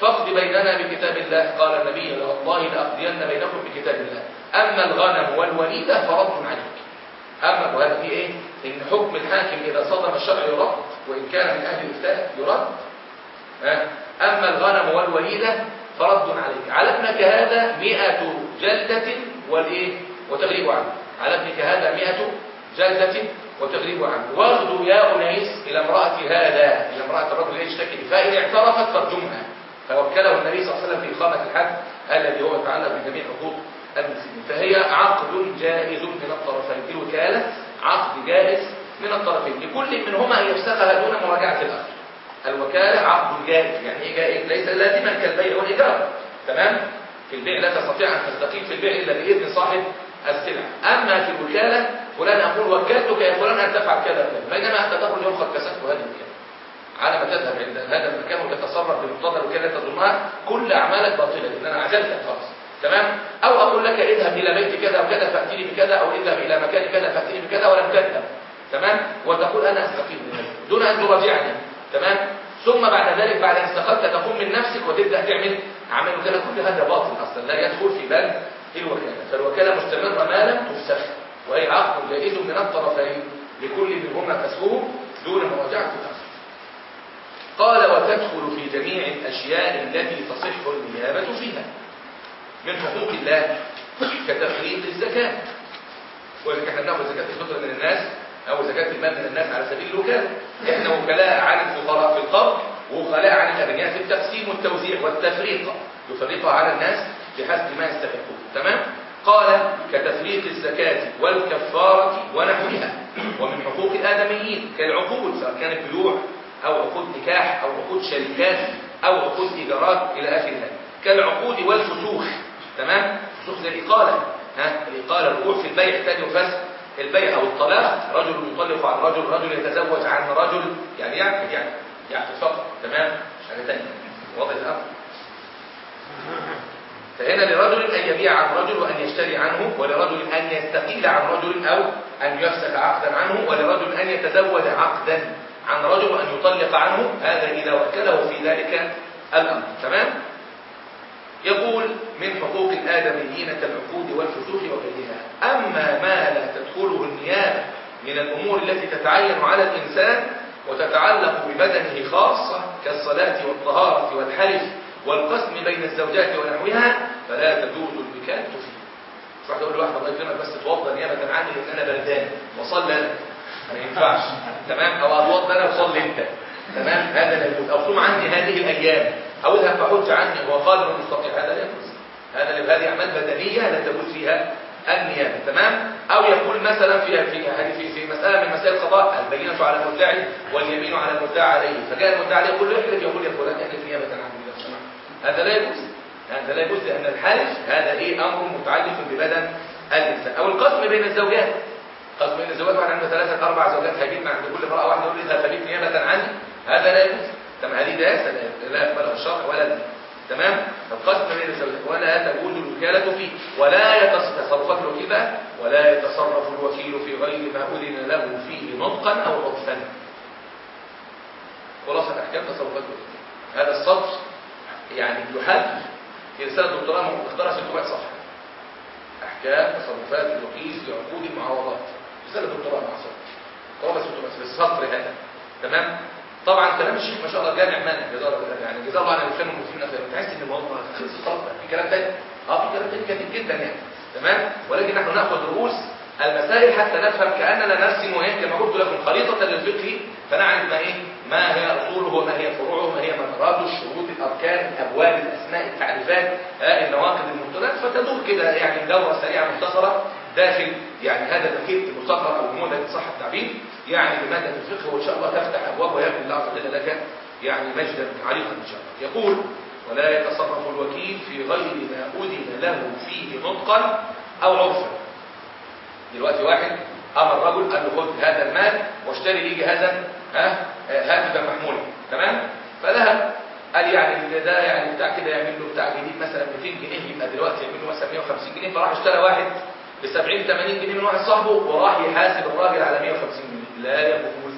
فاقض بيننا بكتاب الله. قال النبي والله لأقضين بينكم بكتاب الله. أما الغنم والوليدة فرد عليك. أما وهذا في إيه؟ إن حكم الحاكم إذا صدم الشرع يرد وإن كان من أهل الإفتاء يرد. أما الغنم والوليدة فرد عليك. على ابنك هذا مئة جلدة والإيه؟ وتغريب عنه. على ابنك هذا مئة جلدة وتغريب عنه. واغدوا يا أنيس إلى امرأة هذا. إلى امرأة الرجل يشتكي فإن اعترفت فارجمها. فوكله النبي صلى الله عليه وسلم في إقامة الحد الذي هو يتعلق بجميع حقوق المسلمين. فهي عقد جائز من الطرفين. الوكالة عقد جائز من الطرفين. لكل منهما أن يفسخها دون مراجعة الآخر الوكالة عقد جائز. يعني إيه جائز؟ ليس لازما كالبيع والإيجار. تمام؟ في البيع لا تستطيع أن تستقيم في البيع إلا بإذن صاحب السلعة أما في الوكالة فلان أقول وكلتك يا فلان أن تفعل كذا وكذا. بينما أنت تخرج قد كسبت هذه الوكالة. على ما تذهب عند هذا المكان وتتصرف بمقتضى الوكالة تظنها كل أعمالك باطلة. لأن أنا عزلتك خلاص. تمام؟ أو أقول لك اذهب إلى بيت كذا وكذا فأتيني بكذا أو اذهب إلى مكان كذا فأتيني بكذا ولم تذهب. تمام؟ وتقول أنا أستقيم دون أن تراجعني. تمام؟ ثم بعد ذلك بعد أن استقلت تقوم من نفسك وتبدأ تعمل. اعمال وكاله كل هذا باطل أصلا لا يدخل في بال الوكالة. فالوكالة مستمرة ما لم تفسخ وهي عقد جائز من الطرفين لكل منهما فسخه دون مراجعة الأخر. قال وتدخل في جميع الأشياء التي تصح النيابة فيها. من حقوق الله كتفريق الزكاة. ولذلك إحنا بناخذ زكاه الفطر من الناس أو زكاة المال من الناس على سبيل الوكالة. إحنا وكلاء عن الفقراء في القرض ووكلاء عن الأغنياء في التقسيم والتوزيع والتفريق. يفرقها على الناس بحسب ما يستحقون. تمام؟ قال كتفريق الزكاة والكفارة ونحوها. ومن حقوق الآدميين كالعقود سواء كانت بيوع أو عقود نكاح أو عقود شركات أو عقود إيجارات إلى آخرها. كالعقود والفسوخ تمام؟ فسوخ زي الإقالة. ها؟ الإقالة الوقوع في البيع تاني وفسخ البيع أو الطلاق. رجل يطلق عن رجل رجل يتزوج عن رجل. يعني يعقد يعني يعقد فقط. تمام؟ مش حاجة تانية واضح الأمر؟ فهنا لرجل أن يبيع عن رجل وأن يشتري عنه ولرجل أن يستقيل عن رجل أو أن يفسخ عقدا عنه ولرجل أن يتزوج عقدا عن رجل وأن يطلق عنه. هذا إذا وكله في ذلك الأمر. تمام؟ يقول من حقوق الآدميين كالعقود والفسوق وغيرها. أما ما لا تدخله النيابة من الأمور التي تتعين على الإنسان وتتعلق ببدنه خاصة كالصلاة والطهارة والحلف والقسم بين الزوجات ونحوها فلا تجوز الوكالة فيه مش واحد يقول لواحد الله يكرمك بس توضى نيابة عني لأن أنا بردان وصلي أنا ما ينفعش. تمام؟ أو أتوضى أنا وصلي أنت. تمام؟ هذا لا يجوز أو صوم عني هذه الأيام. أو اذهب فحج عني. هو قادر مستطيع هذا؟ لا يجوز. هذا هذه أعمال بدنية لا تجوز فيها النيابة. تمام؟ أو يقول مثلا في في في في مسألة من مسائل القضاء البينة على المدعي واليمين على المدعى عليه. فجاء المدعي عليه يقول له احلف يقول يا فلان احلف نيابة عني هذا لا يجوز. هذا لا يجوز لأن الحلف هذا إيه؟ أمر متعلق ببدن الإنسان. أو القسم بين الزوجات. قسم بين الزوجات واحد عنده ثلاثة أربع زوجات هيجيب عند كل امرأة واحدة يقول لها فبيت نيابة عني هذا لا يجوز. تمام هذه داسة لا يقبلها الشرع ولا الدين تمام؟ القسم بين الزوجات ولا تجوز الوكالة فيه. ولا يتصرف تصرفات الوكيل بقى ولا يتصرف الوكيل في غير ما أذن له فيه نطقا أو عرفا خلاصة أحكام تصرفات الوكيل. هذا السطر يعني يحل في رسالة دكتوراه مقدرة 600 صفحة أحكام تصرفات الوكيل في عقود المعاوضات رسالة دكتوراه مع سطر قرابة 600 في السطر هذا. تمام؟ طبعا كلام الشيخ ما شاء الله جامع مانع جزاه الله يعني جزاه الله عن الكلام المسلمين خير تحس إن الموضوع خلص خلاص. في كلام تاني. آه في كلام تاني كتير جدا يعني. تمام؟ ولكن نحن نأخذ رؤوس المسائل حتى نفهم كأننا نرسم إيه؟ كما قلت لكم خريطة للفقه. فنعرف ما إيه؟ ما هي أصوله وما هي فروعه وما هي مداراته الشروط الأركان الابواب الأسماء التعريفات آه النواقض المبطلات فتدور كده يعني دورة سريعة مختصرة داخل يعني هذا البكيت المصغر أو ان صح التعبير. يعني بمادة الفقه وإن شاء الله تفتح أبواب ويكون الله عز وجل لك يعني مجدا عريقا إن شاء الله. يقول ولا يتصرف الوكيل في غير ما أذن له فيه نطقا أو عرفا. دلوقتي واحد أمر رجل قال له خذ هذا المال واشتري لي جهازا ها هاتفا محمولا تمام؟ فذهب. قال يعني ده يعني بتاع كده يعمل له بتاع جديد مثلا 200 جنيه يبقى دلوقتي يعمل له مثلا 150 جنيه فراح اشترى واحد ب 70 80 جنيه من واحد صاحبه وراح يحاسب الراجل على 150 جنيه. لا يجوز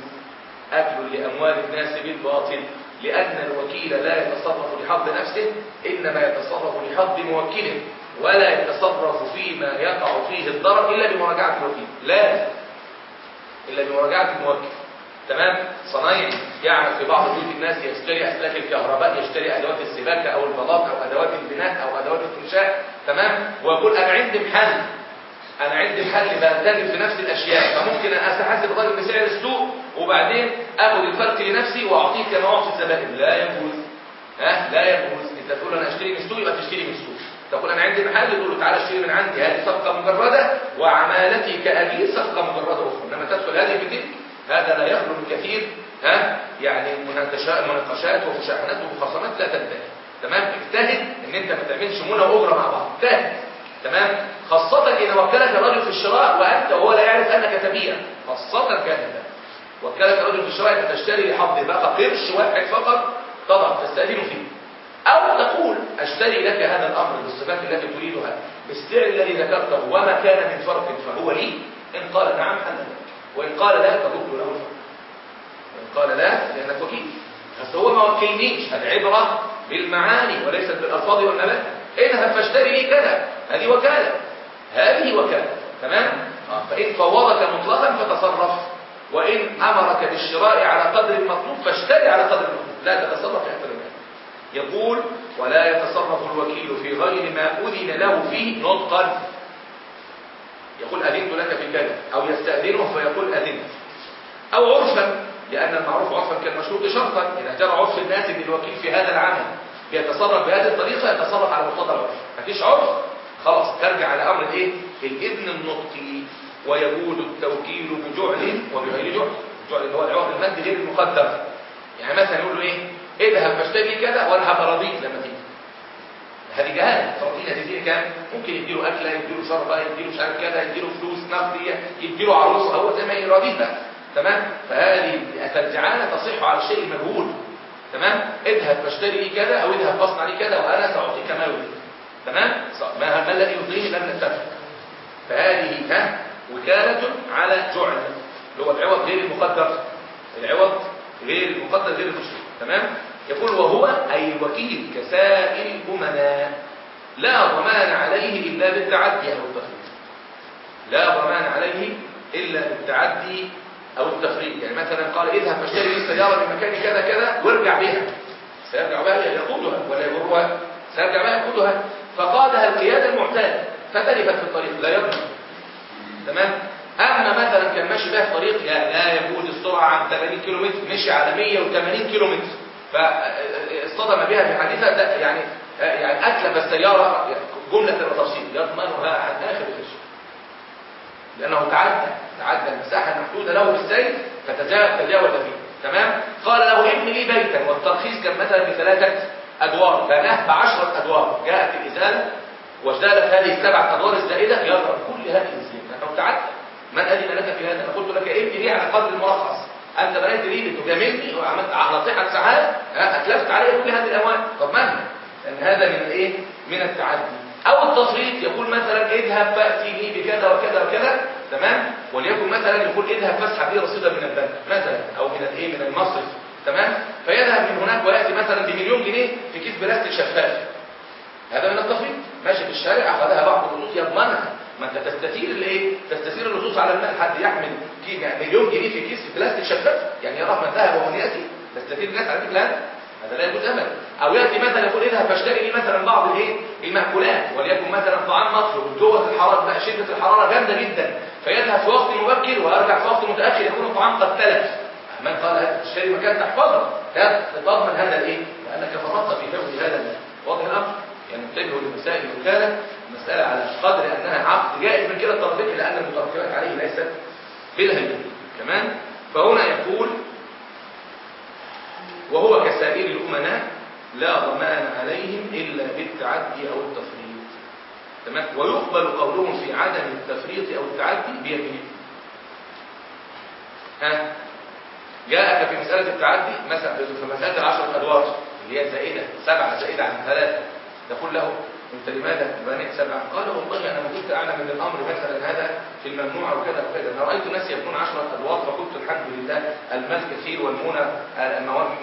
أكل لأموال الناس بالباطل لأن الوكيل لا يتصرف لحظ نفسه إنما يتصرف لحظ موكله ولا يتصرف فيما يقع فيه الضرر إلا بمراجعة الوكيل. لا إلا بمراجعة الموكل. تمام؟ صنايعي يعمل في بعض بيوت الناس يشتري أسلاك الكهرباء يشتري أدوات السباكة أو البلاط أو أدوات البناء أو أدوات الإنشاء. تمام؟ ويقول أنا عندي محل. أنا عندي محل بتاجر في نفس الأشياء فممكن احاسب الراجل بسعر السوق وبعدين اخد الفرق لنفسي واعطيه كما اعطي الزبائن. لا يجوز. ها؟ لا يجوز. أنت تقول أنا أشتري من السوق يبقى تشتري من السوق. تقول أنا عندي محل تقول له تعالى اشتري من عندي. هذه صفقة مجردة وعمالتي كاجير صفقة مجردة أخرى. إنما تدخل هذه بتلك هذا لا يخلو من كثير ها؟ يعني مناقشات ومشاحنات ومخاصمات لا تنتهي. تمام؟ اجتهد إن أنت ما تعملش منى واجره مع بعض. اجتهد. تمام؟ خاصة إذا وكلك الرجل في الشراء وأنت وهو لا يعرف أنك تبيع. خاصة ذلك وكلك الرجل في الشراء فتشتري لحظ بقى قرش واحد فقط تضع تستأذن فيه. أو تقول أشتري لك هذا الأمر بالصفات التي تريدها بالسعر الذي ذكرته وما كان من فرق فهو لي. إن قال نعم حل لك وإن قال لا ترد له الفرق وإن قال لا لأنك وكيل. بس هو ما وكلنيش العبرة بالمعاني وليست بالألفاظ والنبات. اذهب فاشتري لي كذا. هذه وكالة. هذه وكالة. تمام؟ آه. فإن فوضك مطلقا فتصرف. وإن أمرك بالشراء على قدر المطلوب فاشتري على قدر المطلوب لا تتصرف منها يقول ولا يتصرف الوكيل في غير ما أذن له فيه نطقا. يقول أذنت لك في كذا. أو يستأذنه فيقول أذنت. أو عرفا لأن المعروف عرفا كالمشروط شرطا. إذا جرى عرف الناس للوكيل في هذا العمل بيتصرف بهذه الطريقة يتصرف على مقتضى العرف. مفيش عرف؟ خلاص ترجع على أمر الإيه؟ الاذن النطقي ويجوز التوكيل بجعل وبغير جعل. الجعل اللي هو العرف المادي غير المقدر. يعني مثلا يقول له إيه؟ اذهب فاشتري كذا وأنا هبقى راضيك لما تيجي. هذه جهاله تراضينا تديني كام؟ ممكن يديله اكله يديله شربة يديله مش عارف كذا يديله فلوس نقدية يديله عروسه هو زي ما يراضيها تمام؟ فهذه الاسترجعانه تصح على الشيء المجهول تمام؟ اذهب فاشتري كذا أو اذهب فاصنع لي كذا وأنا سأعطيك ما يريد. تمام؟ ما الذي يرضيه لم نتفق. فهذه ها وكاله على جعل اللي هو العوض غير المقدر. العوض غير المقدر غير المشروع. تمام؟ يقول وهو أي الوكيل كسائر الأمناء. لا ضمان عليه إلا بالتعدي أو التفريط لا ضمان عليه إلا بالتعدي أو التفريط يعني مثلا قال اذهب فاشتري لي سياره من مكان كذا كذا وارجع بها سيرجع بها يقودها ولا يمرها سيرجع بها يقودها. فقادها القياده المعتاده فتلفت في الطريق. لا يضمن تمام؟ أما مثلا كان ماشي بها طريق لا, يجوز السرعة عن 80 كيلو متر مشي على 180 كيلو متر فاصطدم بها في ده يعني يعني اتلف السياره جملة وتفصيل يضمنها عن اخر الاشياء لأنه تعدى تعدى المساحة المحدودة له بالسير فتجاوز فيه. تمام؟ قال له ابن لي بيتا والترخيص كان مثلا بثلاثة أدوار بناه بعشره أدوار. جاءت الإزالة وازالت هذه السبع أدوار الزائدة يضرب كل هذه الزيادة لأنه تعدى من اذن لك في هذا؟ أنا قلت لك ابني لي على قدر المرخص أنت بنيت لي لتجاملني وعملت على صحة سعادة أتلفت علي كل هذه الأموال. طب مالها لأن هذا من الايه من التعدي. أو التفريط يقول مثلا اذهب فاتي لي بكذا وكذا وكذا تمام؟ وليكن مثلا يقول اذهب فاسحب لي رصيدا من البنك مثلا أو من الإيه؟ من المصرف تمام؟ فيذهب من هناك ويأتي مثلا بمليون جنيه في كيس بلاستيك شفاف. هذا من التفريط ماشي في الشارع أخذها بعض الخطوط يضمنها ما أنت تستثير الإيه؟ تستثير اللصوص على المال. حد يحمل مليون جنيه في كيس بلاستيك شفاف يعني يراه من ذهب ومن يأتي. تستثير الناس على مثل هذا هذا لا يجوز ابدا. أو يأتي مثلا يقول اذهب فاشتري لي مثلا بعض الإيه؟ المأكولات وليكن مثلا طعام مطلوب جوة الحرارة بقى شدة الحرارة جامدة جدا. فيذهب في وقت مبكر ويرجع في وقت متأخر يكون الطعام قد تلف. من قال هذا؟ تشتري مكان تحفظه. تضمن هذا الإيه؟ لأنك فرطت في حفظ هذا واضح الأمر. يعني انتبهوا لمسائل الوكاله مساله على قدر أنها عقد جائز من كلا الطرفين لأن المترتبات عليه ليست بالهيئه كمان فهنا يقول وهو كسائر الأمناء لا ضمان عليهم إلا بالتعدي أو التفريط. تمام؟ ويقبل قولهم في عدم التفريط أو التعدي بيمين ها؟ جاءك في مسألة التعدي مثلا في مسألة العشر أدوار اللي هي زائدة سبعة زائدة عن ثلاثة. تقول له أنت لماذا بنيت سبعة قال والله أنا ما كنت أعلم من الأمر مثلا هذا في الممنوع وكذا وكذا أنا رايت الناس يبنون عشرة أدوار فقلت الحمد لله المال كثير والمونة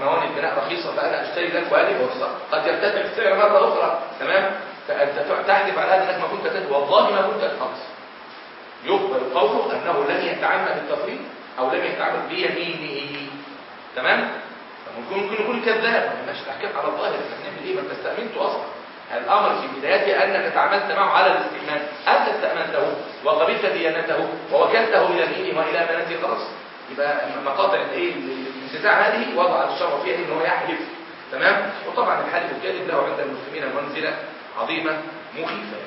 موانئ البناء رخيصة فأنا أشتري لك وهذه فرصة قد يرتفع السعر مرة أخرى تمام؟ فأنت تحلف على هذا إنك ما كنت تدري والله ما كنت اتحدث يقبل قوله أنه لم يتعمد التفريط أو لم يتعمد بيمينه. تمام؟ ممكن يكون كذاب. ما تحكم على الظاهر. هنعمل إيه؟ ما أنت استأمنته أصلا. الأمر في بدايته أنك تعاملت معه على الاستئمان أنت استأمنته وقبلت ديانته ووكلته إلى دينه وإلى أمانته خلاص. يبقى مقاطع الايه الانتزاع هذه وضع الشرع فيها إن هو يحلف. تمام؟ وطبعا الحلف الكاذب له عند المسلمين منزلة عظيمة مخيفة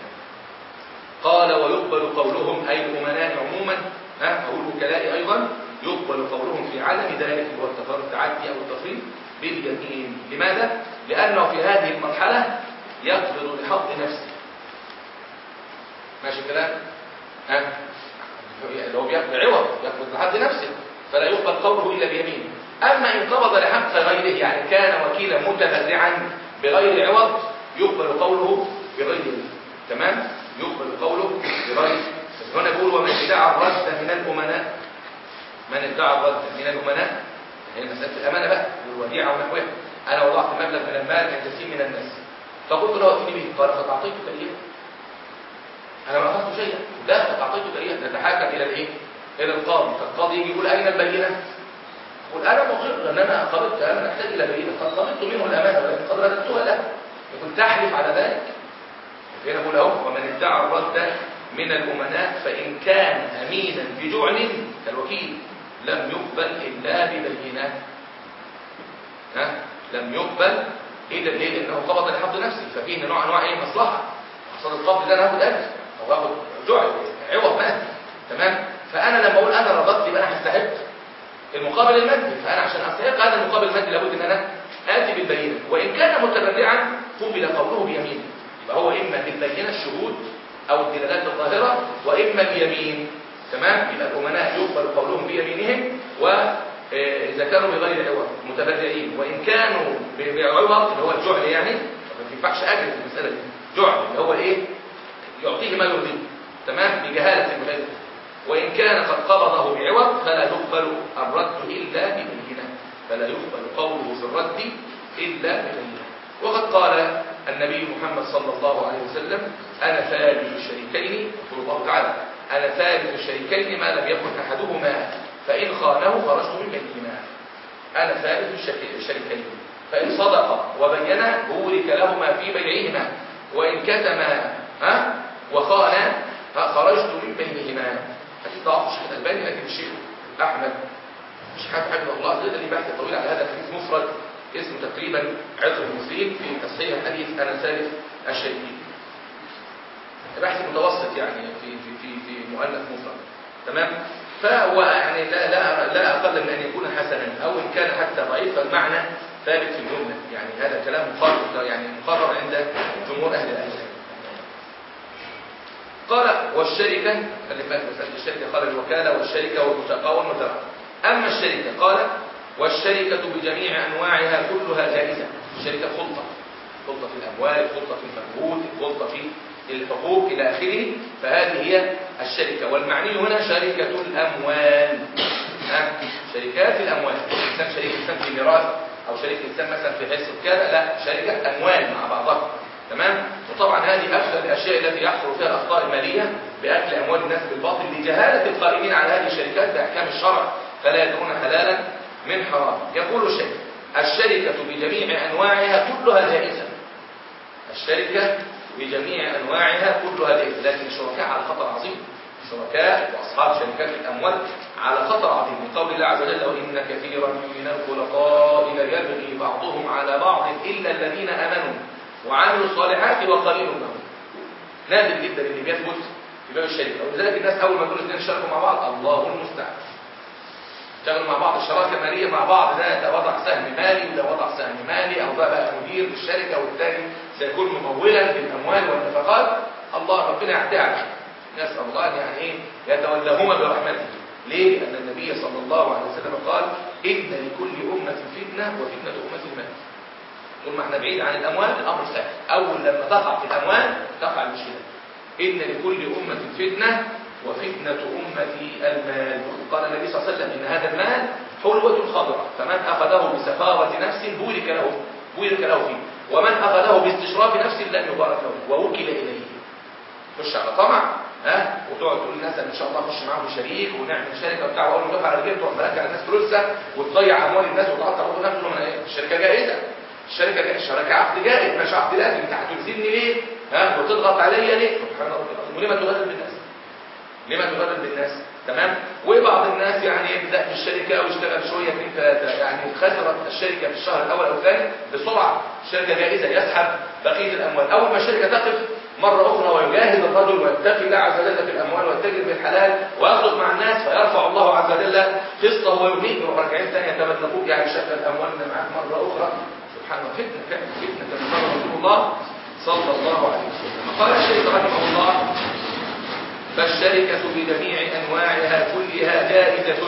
قال ويقبل قولهم أي الأمناء عموما. ها؟ أو الوكلاء أيضا. يقبل قولهم في عدم ذلك هو التعدي أو التفريط باليمين. لماذا؟ لأنه في هذه المرحلة يقبض لحظ نفسه. ماشي الكلام؟ ها؟ اللي هو بيقبض عوض يقبض لحظ نفسه فلا يقبل قوله إلا بيمينه. أما إن قبض لحق غيره يعني كان وكيلا متبرعا بغير عوض يقبل قوله بغير تمام؟ يقبل قوله بغير هنا يقول ومن ادعى الرد من الأمناء. من ادعى الرد من الأمناء؟ هي مسألة الأمانة بقى والوديعة ونحوها. أنا وضعت مبلغ من المال عند من الناس. فقلت له اتني به. قال اعطيتك اياه أنا ما أخذت شيئا. لا اعطيتك اياه نتحاكم إلى الإيه؟ إلى القاضي. فالقاضي يجي يقول أين البينة؟ يقول أنا مقر ان أنا قبضت أنا أحتاج إلى بينة. قد قبضت منه الأمانة ولكن قد رددتها له. يقول تحلف على ذلك؟ هنا نقول أهو ومن ادعى الرد من الأمناء فإن كان امينا بجعل كالوكيل لم يقبل إلا ببينة. ها؟ لم يقبل إلا ليه لأنه قبض لحظ نفسه ففيه نوع انواع إيه؟ مصلحة. مقصد القبض ده أنا هاخد أجر أو هاخد جعل عوض مادي تمام؟ فأنا لما أقول أنا رضيت يبقى أنا هستحق المقابل المادي. فأنا عشان أستحق هذا المقابل المادي لابد إن أنا آتي بالبينة. وإن كان متبرعا قبل قوله بيمينه. يبقى هو إما بالبينة الشهود أو الدلالات الظاهرة وإما اليمين تمام؟ يبقى الأمناء يقبل قولهم بيمينهم وإذا كانوا بغير عوض متبرعين وإن كانوا بعوض اللي هو الجعل يعني ما ينفعش أجل في المسألة دي. جعل اللي هو إيه؟ يعطيه ما يرضيه. تمام؟ بجهالة المغير وإن كان قد قبضه بعوض فلا يقبل الرد إلا ببينة. فلا يقبل قوله في الرد إلا ببينة. وقد قال النبي محمد صلى الله عليه وسلم أنا ثالث الشريكين يقول الله تعالى. أنا ثالث الشريكين ما لم يكن أحدهما فإن خانه خرجت من بينهما أنا ثالث الشريكين. فإن صدق وبينا بورك لهما في بيعهما. وإن كتما ها وخانا خرجت من بينهما. حديث ضعف الشيخ الألباني لكن الشيخ أحمد مش حاجة حاجة الله ده لي بحث طويل على هذا الحديث مفرد اسمه تقريبا عطر المسلمين في تصحيح الحديث أنا ثالث الشريكين. بحث متوسط يعني في في في في مؤلف مفرد. تمام؟ فهو يعني لا لا لا أقل من أن يكون حسنا أو إن كان حتى ضعيف فالمعنى ثابت في الجملة. يعني هذا كلام مقرر يعني مقرر عند جمهور أهل العلم. قال والشركة اللي فات مساله الشركة قال الوكالة والشركة والمساقاه والمزرعه أما الشركة قال والشركة بجميع أنواعها كلها جائزة. شركة خلطة خلطة في الأموال خلطة في المنهوت خلطة في الحقوق إلى آخره فهذه هي الشركة. والمعني هنا شركة الأموال. ها؟ شركات الأموال. إنسان شريك إنسان في ميراث أو شريك إنسان مثلا في حصة كذا لا شركة أموال مع بعضها. تمام؟ وطبعا هذه أكثر الأشياء التي يحصل فيها الأخطاء المالية بأكل أموال الناس بالباطل لجهالة القائمين على هذه الشركات بأحكام الشرع فلا يدرون حلالا من حرام. يقول الشيخ الشركة بجميع أنواعها كلها جائزة. الشركة بجميع أنواعها كلها جائزة لكن الشركاء على خطر عظيم. الشركاء وأصحاب شركات الأموال على خطر عظيم. قول الله عز وجل وإن كثيرا من الخلطاء ليبغي بعضهم على بعض إلا الذين آمنوا وعملوا الصالحات وقليل منهم. نادر جدا اللي بيثبت في باب الشركة ولذلك الناس أول ما يقولوا الاثنين اشتركوا مع بعض الله المستعان. اشتغلوا مع بعض الشراكة ماليه مع بعض ده وضع سهم مالي وده وضع سهم مالي أو ده بقى مدير للشركة والثاني سيكون ممولا في الأموال والنفقات الله ربنا يعتاد نسأل الله أن يعني إيه يتولاهما برحمته. ليه؟ لأن النبي صلى الله عليه وسلم قال ان لكل امه فتنه وفتنه امه المال طول ما إحنا بعيد عن الأموال الأمر سهل. أول لما تقع في الأموال تقع المشكلة. ان لكل امه فتنه وفتنة أمتي المال. قال النبي صلى الله عليه وسلم إن هذا المال حلوة خضراء. فمن أخذه بسخاوة نفس بورك له بورك له فيه. ومن أخذه باستشراف نفس لم يبارك له ووكل إليه خش على طمع ها وتقعد تقول للناس إن شاء الله اخش معاهم شريك ونعمل شركة وبتاع ما تقف على رجليك تروح مركز على الناس فلوسها وتضيع أموال الناس وتقطع تقول لهم إيه الشركة جائزة الشركة. الشركة عقد جائز مش عقد لازم انت هتلزمني ليه؟ ها وتضغط عليا ليه؟ سبحان الله وليه ما تغلب بالناس؟ لما تغلب بالناس تمام؟ وبعض الناس يعني يبدأ في الشركة ويشتغل شوية اثنين ثلاثة يعني خسرت الشركة في الشهر الأول أو الثاني بسرعة. الشركة جائزة يسحب بقية الأموال. أول ما الشركة تقف مرة أخرى ويجاهد الرجل ويتقي الله عز وجل في الأموال ويتجر بالحلال ويخلط مع الناس فيرفع الله عز وجل قسطه ويغنيه راجعين ثانية يتملكوك يعني شكل الأموال اللي معاك مرة أخرى. سبحان الله فتنة كانت فتنة. كما قال رسول الله صلى الله عليه وسلم. قال الشيخ رحمه الله فالشركة بجميع أنواعها كلها جائزة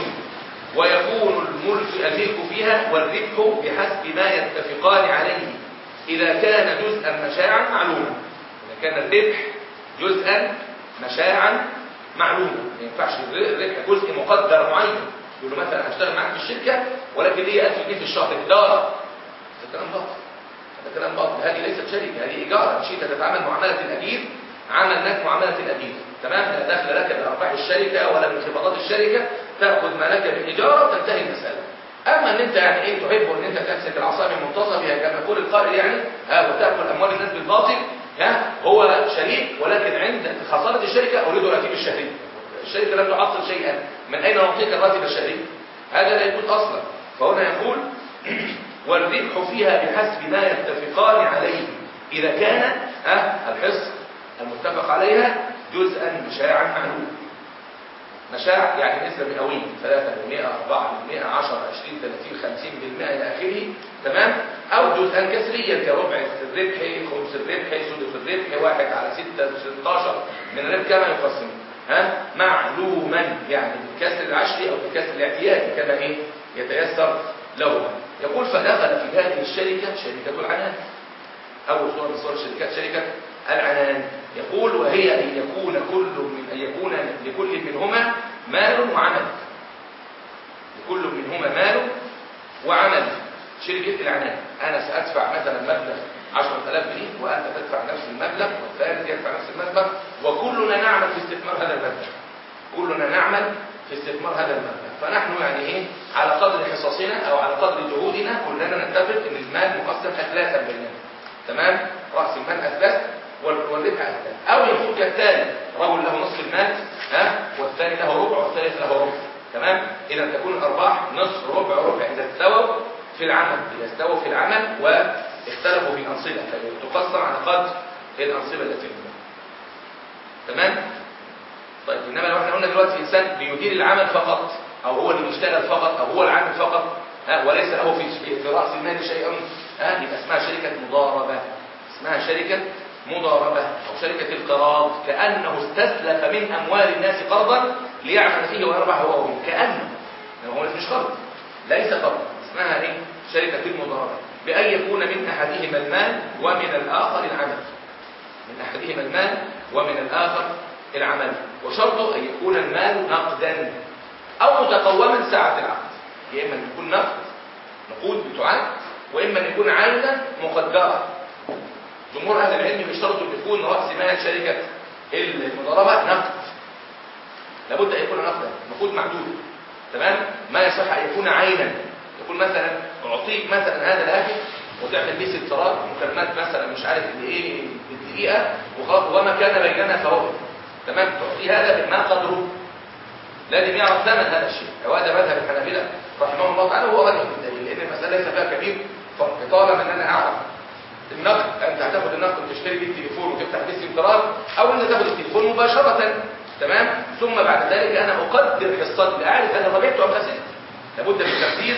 ويكون الملك الملك فيها والربح بحسب ما يتفقان عليه. إذا كان جزءا مشاعا معلوما إذا كان الربح جزءا مشاعا معلوما ما ينفعش الربح جزء مقدر معين. يقول له مثلا هشتغل معاك في الشركة ولكن لي 1000 جنيه في الشهر إدارة هذا كلام باطل. هذا كلام باطل. هذه ليست شركة هذه إيجار شيء تتعامل معاملة الأجير عملناك معاملة الأجير تمام؟ لا دخل لك بأرباح الشركة ولا بانخفاضات الشركة تأخذ ما لك بالإجارة وتنتهي المسألة. أما أن أنت يعني إيه تحب أن أنت تمسك العصا من منتصفها كما يقول القائل يعني ها وتأكل أموال الناس بالباطل ها هو شريك ولكن عند خسارة الشركة أريد راتب الشهري الشركة لم تحصل شيئا. من أين نعطيك الراتب الشهري هذا لا يكون أصلا. فهنا يقول *clears throat* والربح فيها بحسب ما يتفقان عليه. إذا كان ها الحصة المتفق عليها جزءا مشاعا معلوما مشاع يعني نسبة مئوية 3% 4% 10 20 30 50% إلى آخره تمام؟ أو جزءا كسريا كربع الربح خمس الربح سدس الربح واحد على 6 16 من الربح كما يقسم ها؟ معلوما يعني بالكسر العشري أو بالكسر الاعتيادي كما إيه؟ يتيسر له. يقول فدخل في هذه الشركة شركة العنان. أول صورة من صور الشركات شركة. العنان. يقول وهي أن يكون كل من أن يكون لكل منهما مال وعمل. لكل منهما مال وعمل. شركة العنان. أنا سأدفع مثلا مبلغ 10000 جنيه وأنت تدفع نفس المبلغ والثالث يدفع نفس المبلغ وكلنا نعمل في استثمار هذا المبلغ. كلنا نعمل في استثمار هذا المبلغ. فنحن يعني إيه؟ على قدر حصصنا أو على قدر جهودنا كلنا نتفق إن المال مقسم اثلاثا بيننا تمام؟ رأس المال أثلاث والربح أو يكون كالتالي رجل له نصف المال ها والثاني له ربع والثالث له ربع. تمام؟ إذا تكون الأرباح نصف ربع ربع. إذا استووا في العمل إذا استووا في العمل واختلفوا في الانصبه فتقسم على قدر الانصبه التي تمام؟ طيب إنما لو إحنا قلنا دلوقتي إنسان بيدير العمل فقط أو هو اللي بيشتغل فقط أو هو العامل فقط ها وليس له في في رأس المال شيء ها يبقى اسمها شركة مضاربة. اسمها شركة مضاربة أو شركه القراض كأنه استسلف من أموال الناس قرضا ليعمل فيه ويربح هو وهم. كأنه. هو مش قرض. ليس قرض. اسمها إيه؟ شركه المضاربة. بأن يكون من أحدهما المال ومن الآخر العمل. من أحدهما المال ومن الآخر العمل. وشرطه أن يكون المال نقدا أو متقوما ساعة العقد. يا إما أن يكون نقد نقود بتعد وإما أن يكون عينا مقدرة. جمهور أهل العلم بيشترطوا أن يكون رأس مال شركة المضاربة نقد. لابد أن يكون نقدا نقود معدود. تمام؟ ما يصح أن يكون عينا. يكون مثلا أعطيك مثلا هذا الأكل وتعمل بيه سترات مكالمات مثلا مش عارف بإيه بالدقيقه وما كان بيننا فهو تمام؟ تعطي هذا بما قدره. لازم يعرف ثمن هذا الشيء. وهذا مذهب الحنابلة رحمه الله تعالى وهو بالدليل لأن المسألة ليس فيها كبير فرق طالما ان أنا اعرف النقد أنت هتاخد النقد وتشتري بيه التليفون وتفتح بيه السنترال أو ان تاخد التليفون مباشرة. تمام؟ ثم بعد ذلك أنا أقدر حصتي لاعرف أنا ربحت ام خسرت لابد من تقدير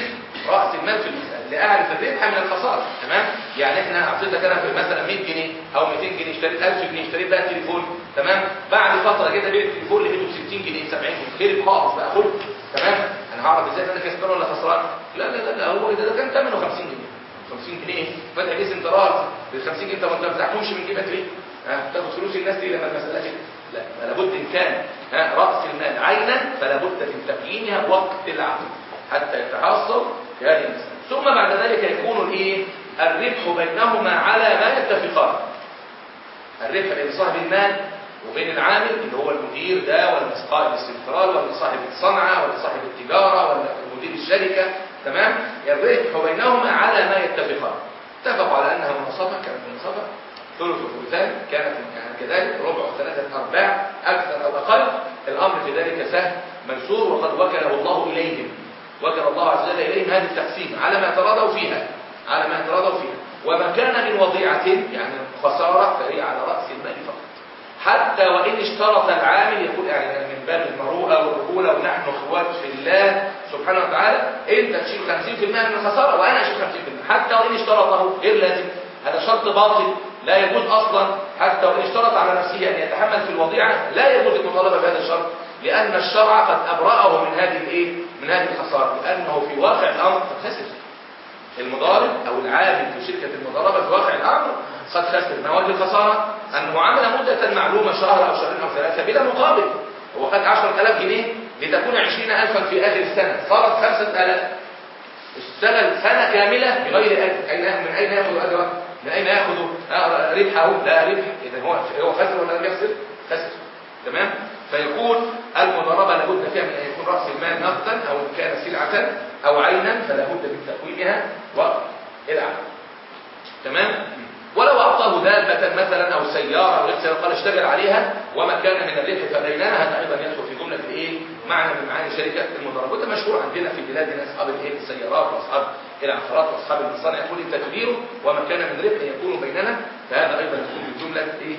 رأس المال في المساله لاعرف الربح من الخسارة. تمام؟ يعني إحنا أعطيتك أنا في مثلا 100 جنيه أو 200 جنيه اشتريت 1000 جنيه اشتريت بقى التليفون. تمام؟ بعد فترة كده بيع التليفون لقيته ب 60 جنيه 70 جنيه. خرب خالص بقى خد تمام؟ أنا هعرف إزاي أنا كسبان ولا خسران؟ لا لا لا, لا هو ده كان ثمنه 50 جنيه. 50 جنيه فتح ليه سنترال ال 50 جنيه انت ما بتفتحهمش من جيبك ليه؟ ها تاخد فلوس الناس دي لما المسألة كده لا فلا بد إن كان ها رأس المال عينا فلا بد من تقييمها وقت العقد حتى يتحصل في هذه المسألة. ثم بعد ذلك يكون الإيه؟ الربح بينهما على ما يتفقان. الربح بين صاحب المال وبين العامل اللي هو المدير ده ولا قائد الاستثمار ولا صاحب الصنعة ولا صاحب التجارة ولا مدير الشركة تمام؟ الربح بينهما على ما يتفقان. اتفقوا على أنها منصفة كانت منصفة. ثلث وثلثان كانت كذلك ربع وثلاثه أرباع أكثر أو أقل. الأمر في ذلك سهل منصور وقد وكله الله إليهم. وكل الله عز وجل إليهم هذه التقسيم على ما تراضوا فيها على ما تراضوا فيها. وما كان من وضيعة يعني خسارة فهي على رأس المال فقط. حتى وإن اشترط العامل يقول يعني من باب المروءة والرجولة ونحن إخوات في الله سبحانه وتعالى. انت تشيل 50% من الخسارة وأنا أشيل 50% حتى وإن اشترطه غير لازم. هذا شرط باطل لا يجوز أصلا. حتى وإن اشترط على نفسه أن يتحمل في الوضيعة لا يجوز المطالبة بهذا الشرط. لأن الشرع قد أبرأه من هذه الإيه؟ من هذه الخسارة. لأنه في واقع الأمر قد خسر المضارب أو العامل في شركة المضاربة في واقع الأمر قد خسر ما وجه الخسارة أنه عمل مدة معلومة شهر أو شهرين أو ثلاثة بلا مقابل. هو خد 10000 جنيه لتكون 20000 في آخر السنة. صارت 5000 اشتغل سنة كاملة بغير أجر. أين من أين يأخذ أجره؟ من أين يأخذ؟ ربحه؟ لا ربح إذا هو هو خسر ولا لم يخسر؟ خسر. تمام؟ فيكون المضاربة لابد فيها من أن يكون رأس المال نقدا أو إن كان سلعة أو عينا فلا بد من تقويمها. والعمل تمام؟ ولو أعطاه دابة مثلا أو سيارة أو غير قال اشتغل عليها. وما كان من الربح فبينها هذا أيضا يدخل في جملة الإيه؟ معنى من معاني شركة المضاربة وده مشهور عندنا في بلادنا أصحاب الإيه؟ السيارات وأصحاب العقارات وأصحاب المصانع يقول أنت تديره وما كان من ربح يكون بيننا. فهذا أيضا يكون من جملة إيه؟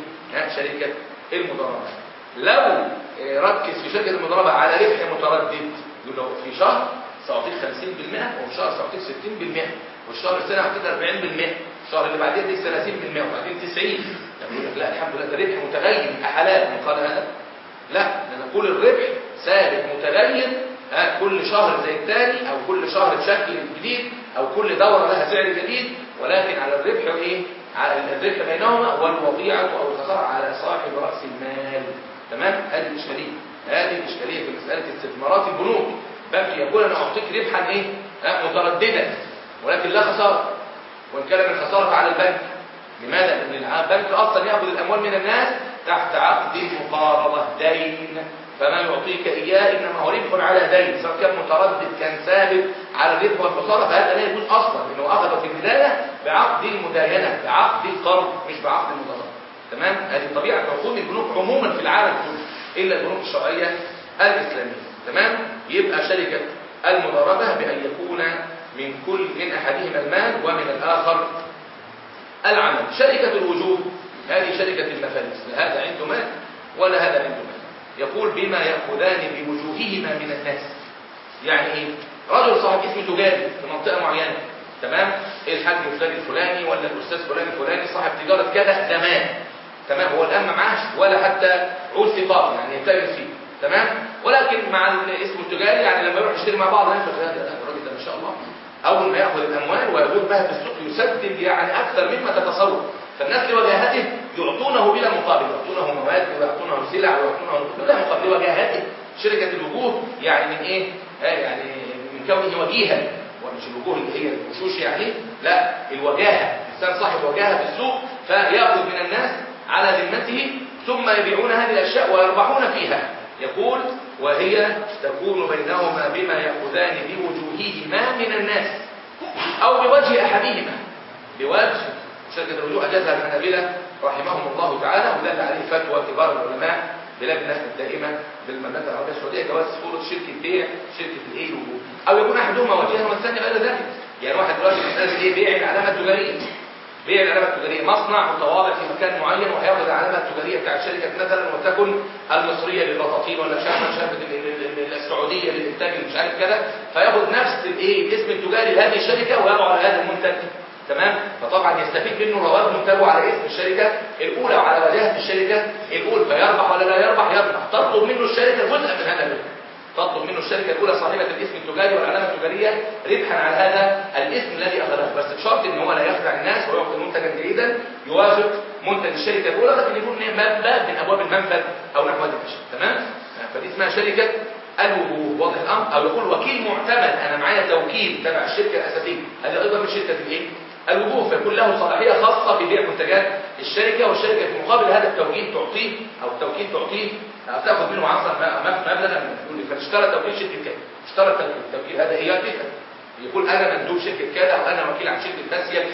شركة المضاربة لو ركز في شركة المضاربه على ربح متردد يقول له في شهر سأعطيك 50% وفي شهر سأعطيك 60% والشهر الثاني هعطيك 40% الشهر اللي بعديه اديك 30% وبعدين 90 يقول لك لا الحمد لله ده ربح متغير حلال. من قال هذا لا أنا كل الربح ثابت متغير كل شهر زي الثاني أو كل شهر بشكل جديد أو كل دورة لها سعر جديد. ولكن على الربح وايه على الربح بينهما والوضيعة أو الخسارة على صاحب رأس المال. تمام؟ هذه الإشكالية. هذه الإشكالية في مسألة استثمارات البنوك. بنك يقول أنا أعطيك ربحا إيه؟ ها مترددا. ولكن لا خسارة. من خساره على البنك. لماذا؟ لأن البنك أصلا يأخذ الأموال من الناس تحت عقد مقارضه دين فما يعطيك إياه إنما هو ربح على دين سواء كان متردد كان ثابت على الربح والخسارة فهذا لا يجوز أصلا لأنه أخذ في البداية بعقد المداينة بعقد القرض مش بعقد المضاربة تمام؟ هذه طبيعة عقود البنوك عموما في العالم كله إلا البنوك الشرعية الإسلامية. تمام؟ يبقى شركة المضاربة بأن يكون من كل من أحدهما المال ومن الآخر العمل. شركة الوجوه هذه شركة المفاليس لا هذا عنده مال ولا هذا عنده مال يقول بما يأخذان بوجوههما من الناس. يعني إيه؟ رجل صاحب اسم تجاري في منطقة معينة تمام؟ الحاج فلان الفلاني ولا الأستاذ فلان الفلاني؟ صاحب تجارة كذا زمان تمام؟ هو الآن معاش ولا حتى عود ثقاب يعني يتاجر فيه تمام؟ ولكن مع الاسم التجاري يعني لما يروح يشتري مع بعض ينفق هذا الراجل ده ما شاء الله. اول ما يأخذ الأموال ويدور بها في السوق يسدد يعني أكثر مما تتصور فالناس لوجاهته يعطونه بلا مقابل يعطونه مواد ويعطونه سلع ويعطونه بلا مقابل لوجاهته شركة الوجوه يعني من إيه؟ آه يعني من كونه وجيها. ومش الوجوه اللي هي الوشوش يعني لا الوجاهة. الإنسان صاحب وجاهة في السوق فيأخذ من الناس على ذمته ثم يبيعون هذه الأشياء ويربحون فيها. يقول وهي تكون بينهما بما يأخذان بوجوههما من الناس أو بوجه أحدهما. بوجه شركة الوجوه أجازها الحنابلة رحمهم الله تعالى ودل عليه فتوى كبار العلماء بلجنة الدائمة بالمملكة العربية السعودية جواز صورة شركة بيع شركة الوجوه أو يكون أحدهما وجهها والثاني غير ذلك. يعني واحد دلوقتي مسألة إيه؟ بيع العلامة التجارية بيع العلامة التجارية مصنع متواضع في مكان معين وهياخد العلامة التجارية بتاعت شركة مثلا وتكن المصرية للبطاطين ولا مش عارف شركة السعودية للإنتاج مش عارف كذا فياخد نفس الإيه الاسم التجاري لهذه الشركة ويضع على هذا المنتج. تمام؟ فطبعا يستفيد منه رواد منتجه على اسم الشركة الأولى وعلى واجهة الشركة الأولى فيربح ولا لا يربح؟ يربح. تطلب منه الشركة جزء من هذا الربح تطلب منه الشركة الأولى صاحبة الاسم التجاري والعلامة التجارية ربحا على هذا الاسم الذي أخذه. بس بشرط إن هو لا يخدع الناس ويعطي منتجا جيدا يوافق منتج الشركة الأولى لكن يكون باب من أبواب المنفذ أو نحو الأشياء تمام؟ فدي اسمها شركة الوجوه واضح الأمر أو يقول وكيل معتمد. أنا معايا توكيل تبع الشركة الأساسية. هذه أيضا من شركة الإيه؟ الوجوه فيكون له صلاحية خاصة في بيع منتجات الشركة والشركة في مقابل هذا التوكيل تعطيه أو التوكيل تعطيه تأخذ منه عصر مبلغا يقول لك فاشترى توكيل شركة كذا. اشترى التوكيل هذا هي كده يقول أنا مندوب شركة كذا أو أنا وكيل عن شركة باسيا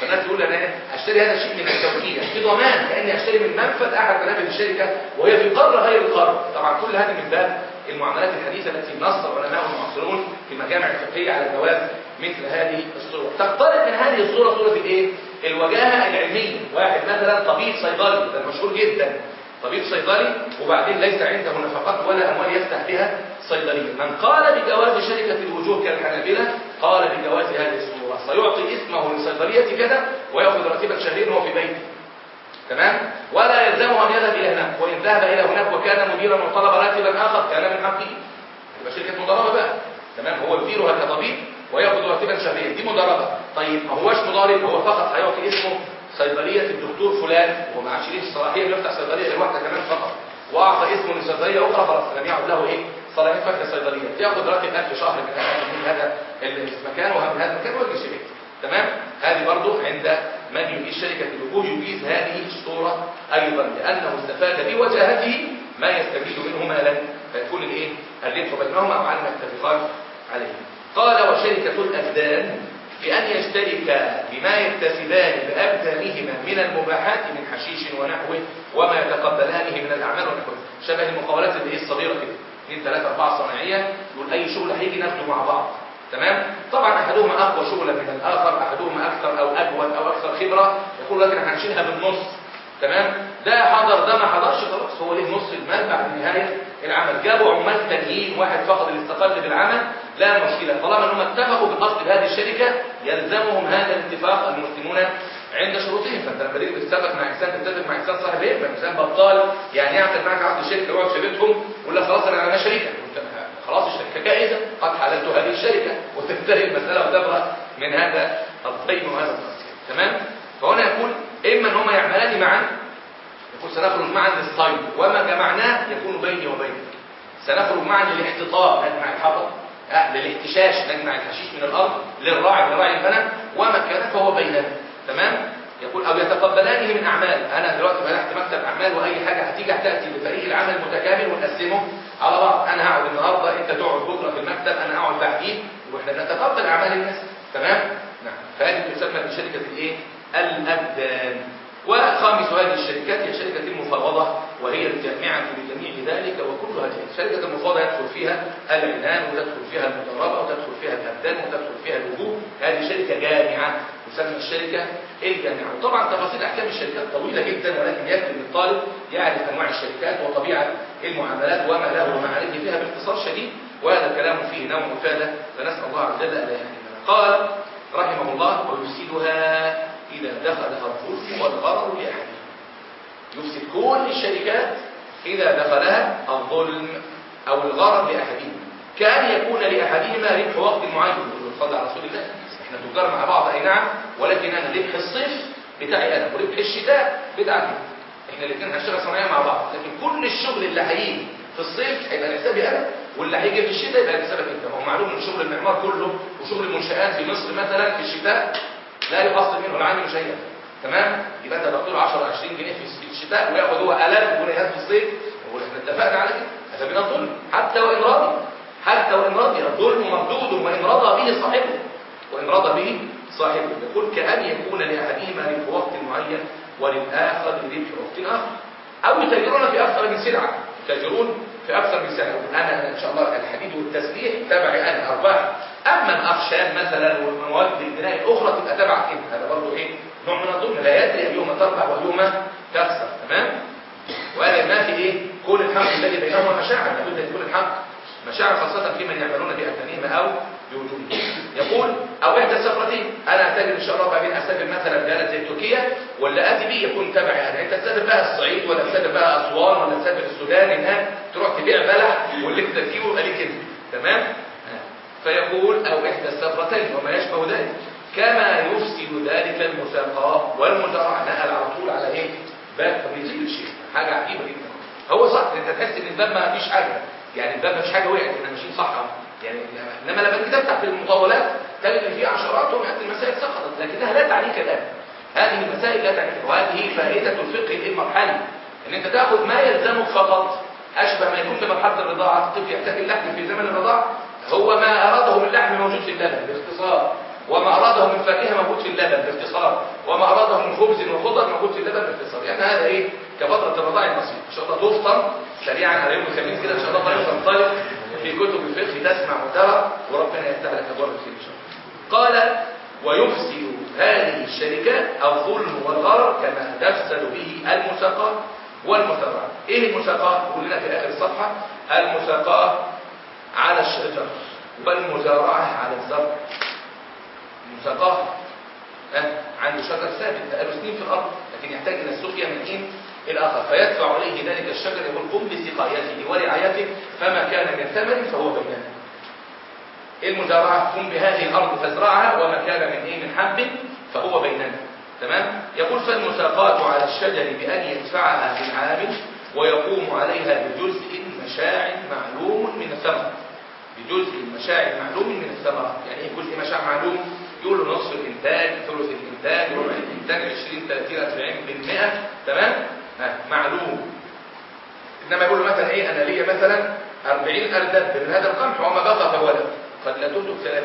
فالناس تقول أنا أشتري هذا الشيء من التوكيل. في ضمان. كأني أشتري من منفذ أحد منافذ الشركة وهي في قرة غير القرة طبعا كل هذه من باب المعاملات الحديثة التي نص العلماء المعاصرون في المجامع الفقهية على جواز مثل هذه الصورة. تقترب من هذه الصورة صورة الايه الوجاهة العلمية. واحد مثلا طبيب صيدلي ده مشهور جدا. طبيب صيدلي وبعدين ليس عنده نفقات ولا أموال يفتح بها صيدلية. من قال بجواز شركة الوجوه كالحنابلة قال بجواز هذه الصورة. سيعطي اسمه لصيدلية كذا ويأخذ راتبا شهريا وهو في بيته. تمام؟ ولا يلزمه أن يذهب إلى هناك. وإن ذهب إلى هناك وكان مديرا وطلب راتبا آخر كان من حقه. يبقى شركة مضاربه بقى. تمام؟ هو يديرها كطبيب ويأخذ راتبا شهريا. دي مضاربة. طيب ما هوش مضارب هو فقط هيعطي اسمه صيدلية الدكتور فلان وما عادش ليه الصلاحية انه يفتح صيدلية غير واحدة كمان فقط. وأعطى اسمه لصيدلية أخرى خلاص لم يعد له إيه؟ صلاحية فتح صيدلية. ياخذ راتب 1000 شهر من هذا المكان ومن هذا المكان ويجي شركة. تمام؟ هذه برضو عند من يجيز شركة الوجوه يجيز هذه الصورة أيضا لأنه استفاد بوجاهته ما يستفيد منه مالا. فيكون الايه الربح بينهما وعلى ما عليه. قال وشركة الأبدان بأن يشترك بما يكتسبان بأبدانهما من المباحات من حشيش ونحوه وما يتقبلانه من الأعمال ونحوه شبه المقاولات اللي هي الصغيرة كده. اثنين ثلاثة أربعة صناعية. يقول أي شغل هيجي ناخده مع بعض. تمام؟ طبعا أحدهما أقوى شغلا من الآخر أحدهما أكثر أو أجود أو أكثر خبرة. يقول لكن هنشيلها بالنص. تمام؟ ده حضر ده ما حضرش خلاص هو ليه نص المال بعد نهاية العمل؟ جابوا عمال تانيين واحد فقط اللي استقل بالعمل لا مشكلة. طالما انهم اتفقوا بالاصل بهذه الشركة يلزمهم هذا الاتفاق المسلمون عند شروطهم. فانت لما تيجي تتفق مع إنسان تتفق مع إنسان صاحب إيه إنسان بطال يعني يعمل معك عقد شركه يقعد في ويقول لك خلاص أنا أنا شريكة. خلاص الشركة جائزة قد حللت هذه الشركة وتنتهي المسألة وتبرا من هذا الضيم وهذا التقصير تمام؟ فهنا يقول إما أن هما يعملان معا. يقول سنخرج معا للصيد وما جمعناه يكون بيني وبينك سنخرج معا للاحتطاب نجمع الحطب. آه للاحتشاش نجمع الحشيش من الأرض للراعي لراعي الغنم وما كان فهو بيننا. تمام؟ يقول أو يتقبلانه من أعمال. أنا دلوقتي فتحت مكتب أعمال وأي حاجة هتيجي هتأتي بفريق العمل متكامل ونقسمه على بعض. أنا هقعد النهارده أنت تقعد بكرة في المكتب أنا اقعد بعدين. وإحنا بنتقبل أعمال الناس. تمام؟ نعم. فهذه تسمى بشركة الإيه؟ الابدان وخامس هذه الشركات هي شركة المفاوضة وهي الجامعة لجميع ذلك وكلها جائز شركة المفاوضة يدخل فيها العنان وتدخل فيها المضاربة وتدخل فيها الأبدان وتدخل فيها الوجوه هذه شركة جامعة تسمى الشركة الجامعة. وطبعا تفاصيل أحكام الشركات طويلة جدا ولكن يكفي للطالب يعرف أنواع الشركات وطبيعة المعاملات وما له ومعرفه فيها باختصار شديد. وهذا الكلام فيه نوع إفادة فنسأل الله عز وجل أن قال رحمه الله ويفسدها إذا دخلها الظلم والغرر لأحدهم يفسد كل الشركات إذا دخلها الظلم أو الغرر لأحدهم. كأن يكون لأحدهما ربح وقت معين. صلى على رسول الله. إحنا تجار مع بعض. أي نعم. ولكن أنا ربح الصيف بتاعي أنا وربح الشتاء بتاعتي. إحنا الاثنين هنشتغل صناعية مع بعض. لكن كل الشغل اللي هيجي في الصيف هيبقى حسابي أنا. واللي هيجي في الشتاء يبقى حسابك أنت. هو معلوم إن شغل المعمار كله وشغل المنشآت في مصر مثلا في الشتاء لا يحصل منه العامل شيئا تمام؟ يبقى أنت تقول 10 20 جنيه في الشتاء وياخد هو الاف جنيهات في الصيف. وإحنا اتفقنا على كده. هذا من الظلم حتى وإن راضي حتى وإن راضي الظلم مردود وإن رضى به صاحبه. وإن رضى به صاحبه. يقول كأن يكون لأحدهما ربح وقت معين وللآخر ربح وقت آخر. أو يتاجرون في أكثر من سلعة. يتاجرون في أكثر من سلعة. أنا إن شاء الله الحديد والتسليح تبعي أما الأخشاب مثلا والمواد البناء الأخرى تبقى تبعك أنت هذا برضه إيه؟ نوع من الظلم. لا يدري أيهما تربح وأيهما تخسر. تمام؟ وهذا ما في إيه؟ كل الحق الذي بينهما مشاعر. لابد أن يكون الحق مشاعر خاصة في من يعملون بأبدانهم أو بوجودهم. يقول أو إحدى السفرتين أنا أتاجر إن شاء الله بعدين أسافر مثلا بلد زي تركيا؟ ولا أتي بي يكون تبعي أنا أنت تسافر بقى الصعيد ولا تسافر بقى أسوان ولا تسافر السودان هناك تروح تبيع بلح واللي أنت تجيبه يبقى أنت. تمام؟ فيقول أو إحدى السفرتين وما يشبه ذلك. كما يفسد ذلك المساقات والمزارعة نقل على طول على إيه؟ باب تمييزي الشيء حاجة عجيبة جدا. هو صح أنت تحس إن الباب ما فيش حاجة. يعني الباب ما فيش حاجة وقعت إحنا ماشيين صح يعني إنما لما تيجي تفتح في المطولات تجد إن في عشرات ومئات المسائل سقطت لكنها لا تعنيك الان هذه المسائل لا تعنيك وهذه فائدة الفقه المرحلي إن أنت تأخذ ما يلزمك فقط أشبه ما يكون بمرحلة الرضاعة. الطفل يحتاج اللحم في زمن الرضاعة. هو ما أراده من لحم موجود في اللبن باختصار. وما أراده من فاكهة موجود في اللبن باختصار. وما أراده من خبز وخضر موجود في اللبن باختصار. يعني هذا إيه؟ كفتره الرضاعه البسيطه إن شاء الله تفطن سريعا على يوم الخميس كده إن شاء الله طريق تنطلق في كتب الفقه تسمع وترى وربنا يفتح لك ابواب الخير إن شاء الله. قال ويفسد هذه الشركات الظلم والغرر كما تفسد به المساقات والمزارعه إيه المساقات يقول لنا في آخر الصفحة. المساقات على الشجر والمزارعه على الزرع. المساقات أه؟ عنده شجر ثابت. بقاله سنين في الأرض لكن يحتاج إلى السقيا من حين الآخر فيدفع عليه ذلك الشجر يقول قم بسقايته ورعايته فما كان من ثمر فهو بيننا المزارعة قم بهذه الأرض فازرعها وما كان من إيه؟ من حب فهو بيننا تمام؟ يقول فالمساقات على الشجر بأن يدفعها للعامل ويقوم عليها بجزء مشاع معلوم من الثمر بجزء مشاع معلوم من الثمرة. يعني إيه جزء مشاع معلوم؟ يقول له نصف الإنتاج ثلث الإنتاج ربع الإنتاج 20 30 40% تمام؟ آه. معلوم. إنما يقول له مثلا إيه؟ أنا ليا مثلا 40 اردب من هذا القمح وما بقى فهو له قد لا تنتج 30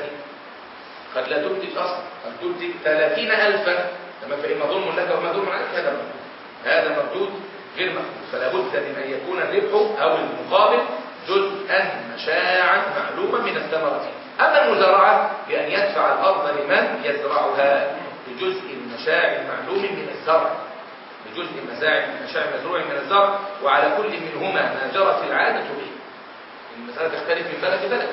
قد لا تنتج أصلا. قد تنتج 30000 تمام؟ فاما ظلم لك وما ظلم عليك هذا مردود هذا مردود غير مقبول. فلا بد من أن يكون الربح أو المقابل جزءا مشاعا معلوما من الثمرة. أما المزارعة بأن يدفع الأرض لمن يزرعها بجزء مشاع معلوم من الزرع. بجزء مزاع مشاع مزروع من الزرع. وعلى كل منهما ما جرت العادة به. المسألة تختلف من بلد لبلد.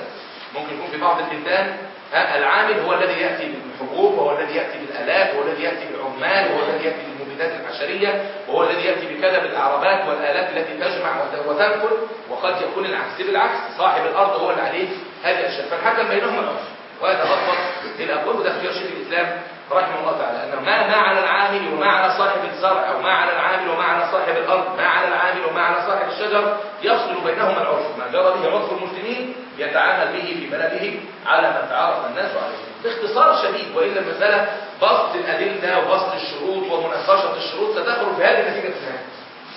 ممكن يكون في بعض البلدان العامل هو الذي يأتي بالحبوب وهو الذي يأتي بالآلات وهو الذي يأتي بالعمال وهو الذي يأتي بالمبيدات الحشرية وهو الذي يأتي بكذا بالعربات والآلات التي تجمع وتنقل وقد يكون العكس بالعكس صاحب الأرض هو اللي عليه هذه الأشياء فالحكم بينهما العرف وهذا أضبط للأقوال وده اختيار شيخ الإسلام رحمه الله تعالى أنه ما ما على العامل وما على صاحب الزرع أو ما على العامل وما على صاحب الأرض ما على العامل وما على صاحب الشجر يفصل بينهما العرف ما جرى به عرف المسلمين يتعامل به في بلده على ما تعارف الناس عليه. باختصار شديد وإلا المسألة بسط الأدلة وبسط الشروط ومناقشة الشروط ستخرج في هذه النتيجة في النهاية.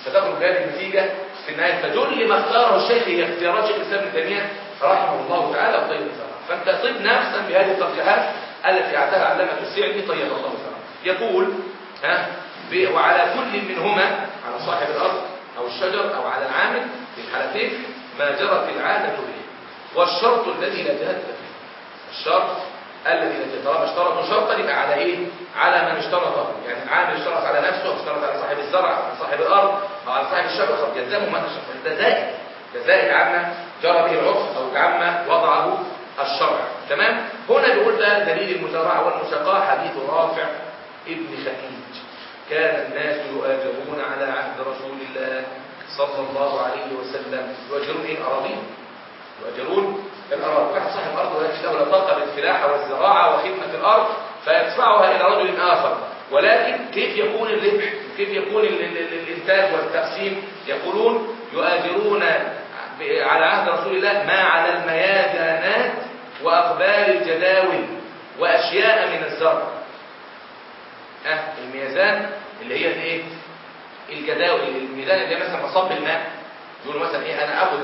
ستخرج في هذه النتيجة في النهاية. فجل ما اختاره الشيخ هي اختيارات شيخ الإسلام ابن تيمية رحمه الله تعالى وطيب الثمر فأنت صب نفسا بهذه الترجيحات التي اعتها علامة السعدي طيب الله تعالى. يقول ها وعلى كل منهما على صاحب الأرض أو الشجر أو على العامل في الحالتين ما جرت العادة به. والشرط الذي لا جهة فيه الشرط الذي طالما اشترطوا شرطا يبقى على إيه؟ على من اشترطه. يعني العامل اشترط على نفسه اشترط على صاحب الزرع على صاحب الأرض أو على صاحب الشجرة. يلزمه من الشرط. ده زائد. ده زائد عما جرى به العرف أو عما وضعه الشرع. تمام؟ هنا بيقول ده دليل المزارعه والمساقاه حديث رافع ابن خديج. كان الناس يؤاجرون على عهد رسول الله صلى الله عليه وسلم. يؤاجرون إيه؟ اراضيهم يؤجرون الأراضي. واحد صاحب أرض ولكن له طاقة بالفلاحة والزراعة وخدمة الأرض فيدفعها إلى رجل آخر. ولكن كيف يكون الربح؟ كيف يكون الإنتاج والتقسيم؟ يقولون يؤاجرون على عهد رسول الله ما على الميادانات وأقبال الجداول وأشياء من الزرع. أه الميزان اللي هي الإيه؟ الجداول الميزان اللي هي مثلا مصب الماء. يقولوا مثلا إيه أنا آخذ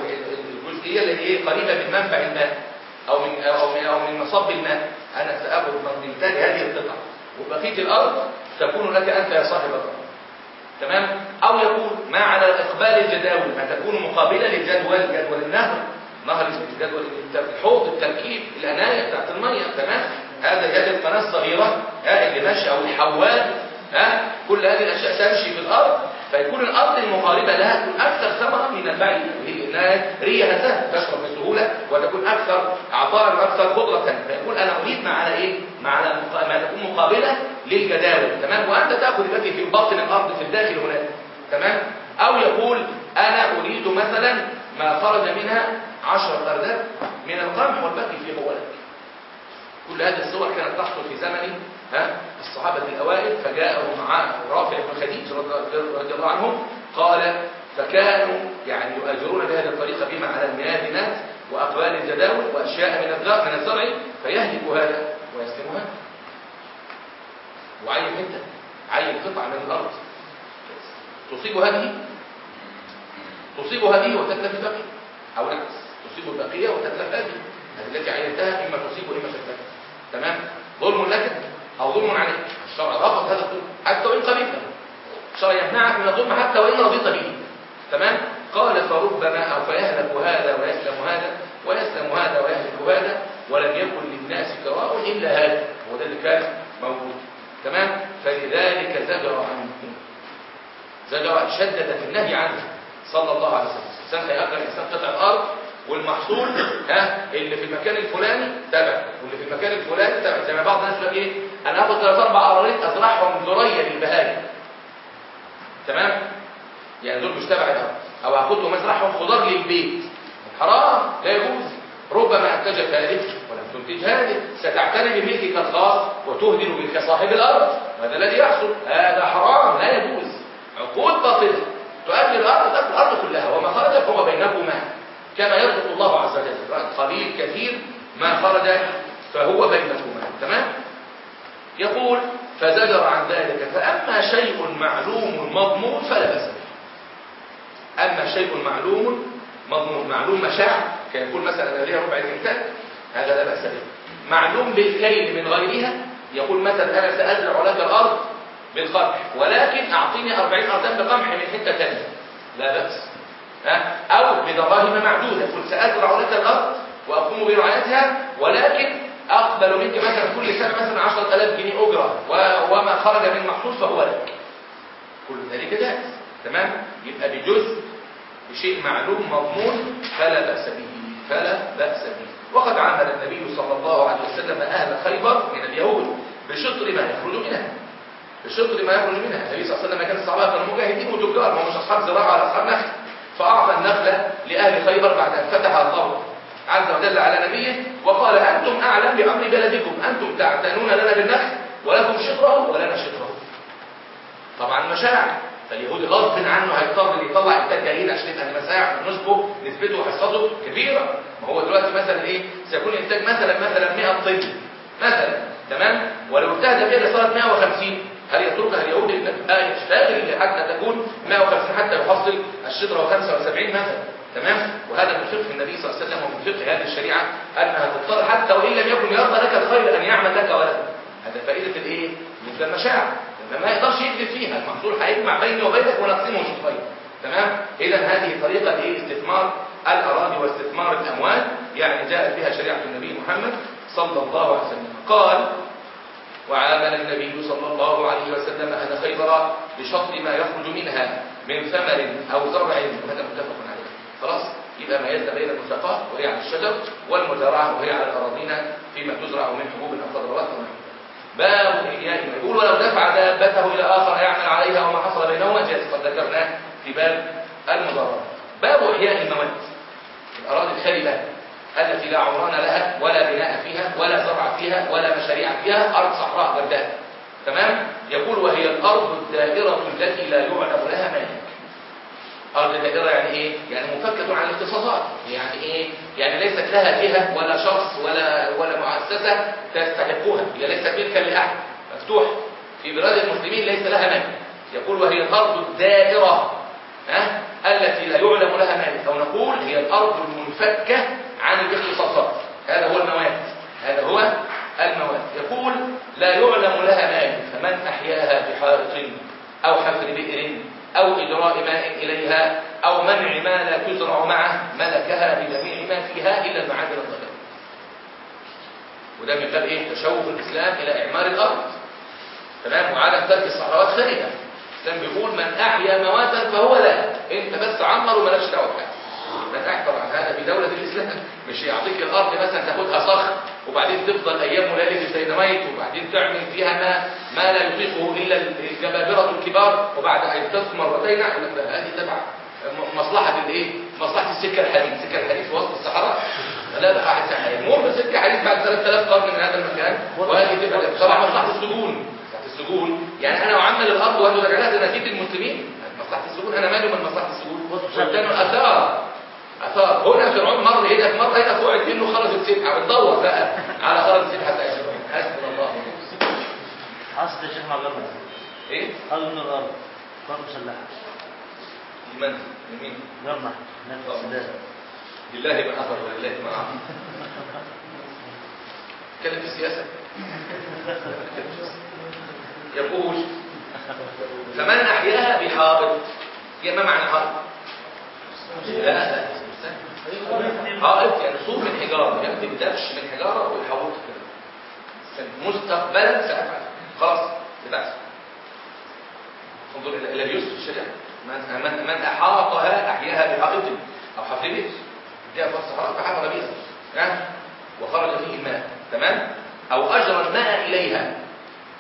الجزئيه اللي هي قريبة من منبع الماء أو من أو من أو من مصب الماء أنا ساخذ من انتاج هذه القطع وبقية الأرض تكون لك أنت يا صاحب الأرض تمام؟ أو يقول ما على إقبال الجداول ما تكون مقابلة للجدول جدول النهر نهر الجدول الحوض التركيب الأناية بتاعت المية. تمام؟ هذا يد القناة الصغيرة ها اللي ماشي أو الحوال ها كل هذه الأشياء تمشي في الأرض. فيكون الأرض المقاربة لها أكثر ثمرا من البعيد وهي انها ريها سهل تشرب بسهولة وتكون أكثر عطاء وأكثر خضره فيقول أنا أريد ما على إيه؟ ما على ما تكون مقابلة للجداول. تمام؟ وأنت تأخذ التي في باطن الأرض في الداخل هناك تمام؟ أو يقول أنا أريد مثلا ما خرج منها 10 ارداب من القمح والباقي في قولك كل هذه الصور كانت تحصل في زمن ها الصحابة الأوائل فجاءهم رافع بن خديج رضي الله عنهم قال فكانوا يعني يؤجرون بهذه الطريقة بما على الميادنات وأقوال الجداول وأشياء من الزرع من الزرع فيهلك هذا ويسلم هذا وعين حتة عين قطعة من الأرض. تصيب هذه؟ تصيب هذه وتتلف البقية أو العكس تصيب البقية وتتلف هذه. هذه التي عينتها إما تصيب وإما تتلف. تمام؟ ظلم لك؟ أو ظلم عليك. الشرع رفض هذا الظلم. حتى وإن قبلت. الشرع يمنعك من الظلم حتى وإن رضيت به. تمام؟ قال فربما أو فيهلك هذا ويسلم هذا ويسلم هذا ويهلك هذا ولم يكن للناس كراء إلا هذا هو ده اللي كان موجود. تمام؟ فلذلك زجر عنه. زجر شدد في النهي عنه صلى الله عليه وسلم. الإنسان هيأجر الإنسان قطع أرض والمحصول ها اللي في المكان الفلاني تبع واللي في المكان الفلاني تبع. زي ما بعض الناس يقول إيه؟ أنا هاخد ثلاث أربع قراريط ازرعهم ذرية للبهائم تمام؟ يعني دول مش تبع الأرض. أو هاخدهم ازرعهم خضار للبيت. حرام لا يجوز. ربما أنتجت هذه ولم تنتج هذه. ستعتني بملكك الخاص وتهدر ملك صاحب الأرض. هذا الذي يحصل. هذا حرام لا يجوز. عقود باطلة. تؤدي الأرض تأكل الأرض كلها. وما خرج فهو بينكما. كما يرزق الله عز وجل. قليل كثير ما خرج فهو بينكما. تمام؟ يقول فزجر عن ذلك فأما شيء معلوم مضمون فلا بأس به. أما شيء معلوم مضمون معلوم مشاع كان يقول مثلا أنا ليها ربع الإنتاج هذا لا بأس به. معلوم بالكيل من غيرها يقول مثلا أنا سأزرع لك الأرض بالقمح ولكن أعطيني 40 أردان بقمح من حتة ثانية لا بأس. أو بدراهم معدودة قل سأزرع لك الأرض وأقوم برعايتها ولكن أقبل منك مثلا كل سنة مثلا 10000 جنيه أجرة وما خرج من محصول فهو لك. كل ذلك جائز. تمام؟ يبقى بجزء بشيء معلوم مضمون فلا بأس به فلا بأس به. وقد عامل النبي صلى الله عليه وسلم أهل خيبر من اليهود بشطر ما يخرج منها. بشطر ما يخرج منها. النبي صلى الله عليه وسلم كان الصحابة كانوا مجاهدين وتجار ما مش أصحاب زراعة ولا أصحاب نخل. فأعطى النخلة لأهل خيبر بعد أن فتح الله عز وجل على نبيه وقال أنتم أعلم بأمر بلدكم. أنتم تعتنون لنا بالنخل ولكم شطره ولنا شطره طبعا مشاعر فاليهودي غصب عنه هيضطر إن يطلع إنتاج جايين عشان يبقى المساحه نسبه نسبته وحصته كبيرة. ما هو دلوقتي مثلا إيه؟ سيكون إنتاج مثلا مثلا 100 طن. مثلا. تمام؟ ولو اجتهد فيها لصارت 150 هل يتركها اليهودي لا يشتغل حتى تكون 150 حتى يحصل الشطره 75 مثلا؟ تمام؟ وهذا من فقه النبي صلى الله عليه وسلم ومن فقه هذه الشريعة أنها تضطر حتى وإن لم يكن يرضى لك الخير أن يعمل لك ولدا هذا فائدة الإيه؟ مثل المشاعر. ما يقدرش يكذب فيها. المحصول هيجمع بيني وبينك ونقسمه شطرين تمام؟ اذا هذه طريقة إيه استثمار الأراضي واستثمار الأموال. يعني جاءت بها شريعة النبي محمد صلى الله عليه وسلم. قال وعامل النبي صلى الله عليه وسلم أهل خيبر بشطر ما يخرج منها من ثمر أو زرع. وهذا متفق خلاص؟ يبقى ميزنا بين المساقات وهي على الشجر والمزارعة وهي على الأراضين فيما تزرع من حبوب أو خضروات ونحو باب ما يقول ولو دفع دابته إلى آخر يعمل عليها وما حصل بينهما جائز قد ذكرناه في باب المضاربة باب إحياء المواد. الأراضي الخربة التي لا عمران لها ولا بناء فيها ولا زرع فيها ولا مشاريع فيها أرض صحراء برداء تمام؟ يقول وهي الأرض الدائرة التي لا يعلم لها مالك. أرض دائرة يعني إيه؟ يعني منفكة عن الاختصاصات يعني إيه؟ يعني ليست لها جهة ولا شخص ولا ولا مؤسسة تستحقها. هي ليست ملكا لأحد. مفتوحة في بلاد المسلمين ليس لها مالك يقول وهي الأرض الدائرة ها؟ التي لا يعلم لها مالك أو نقول هي الأرض المنفكة عن الاختصاصات هذا هو المواد. هذا هو المواد. يقول لا يعلم لها مالك فمن أحياها بحائط أو حفر بئر أو إجراء ماء إليها أو منع ما لا تزرع معه ملكها بجميع ما فيها إلا المعادن الظاهرة. وده من باب إيه؟ تشوف الإسلام إلى إعمار الأرض. تمام؟ وعدم ترك الصحراوات خارجة الإسلام بيقول من أحيا مواتا فهو لا أنت بس عمر ومالكش دعوة بحاجة. أحيا طبعا هذا في دولة الإسلام. مش يعطيك الأرض مثلا تاخدها صخر وبعدين تفضل أيام وليالي بالديناميت وبعدين تعمل فيها ما ما لا يطيقه إلا الجبابرة الكبار وبعد أن تثمر مرتين هذه تبع مصلحة الإيه؟ مصلحة السكة الحديد، السكة الحديد في وسط الصحراء. لا بقى حديد، المهم سكة حديد بعد 3000 قرن من هذا المكان. وهذه تبقى طبعا مصلحة السجون، مصلحة السجون، يعني أنا أعمل الأرض وأنه لها لنسيب المسلمين، مصلحة السجون. أنا مالي من مصلحة السجون؟ والثاني أثار أثار. هنا فرعون مر هنا في مرة هنا فوق منه خرج السبحة بتدور بقى على خرج السبحة بتاع فرعون حسبنا الله حاصل يا شيخ مع غرب إيه؟ هذا من الأرض. قوات مسلحة. لمن؟ لمين؟ جرمح نفس السودان لله ما أثر ولله ما أعطى تكلم في السياسة. يقول فمن أحياها بحائط هي ما معنى حائط؟ لا. حائط يعني صوف من حجارة يكتب دبش من حجارة ويحوطه كده مستقبلا سأفعل. خلاص بتحصل انظر إلى اليسر في الشريعة. من, من, من أحاطها أحياها بحائط أو حفر بيت جاء في الصحراء فحفر ها؟ وخرج فيه الماء. تمام؟ أو أجرى الماء إليها.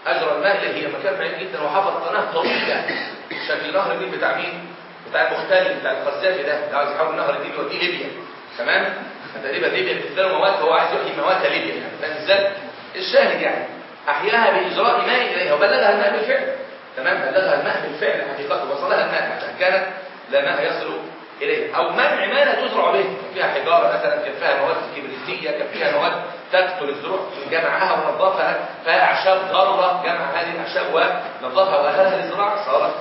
أجرى الماء اللي هي مكان بعيد جدا وحفر قناة طويلة. شكل نهر النيل بتاع مين؟ بتاع المختلف بتاع القذافي ده ده عايز يحول نهر النيل يوديه ليبيا. تمام؟ تقريبا ليبيا بتديله مواد فهو عايز يحيي مواد ليبيا يعني. فاهم؟ الشاهد يعني. أحياها بإجراء ماء إليها وبلغها الماء بالفعل. تمام؟ بلغها الماء بالفعل حقيقته وصلها الماء حتى كانت لا ماء يصل إليه أو منع ما لا تزرع به. كان فيها حجارة مثلا كان فيها مواد كبريتية كان فيها مواد تقتل الزروع جمعها ونظفها فيها أعشاب ضارة جمع هذه الأعشاب ونظفها وأهلها للزراعة صارت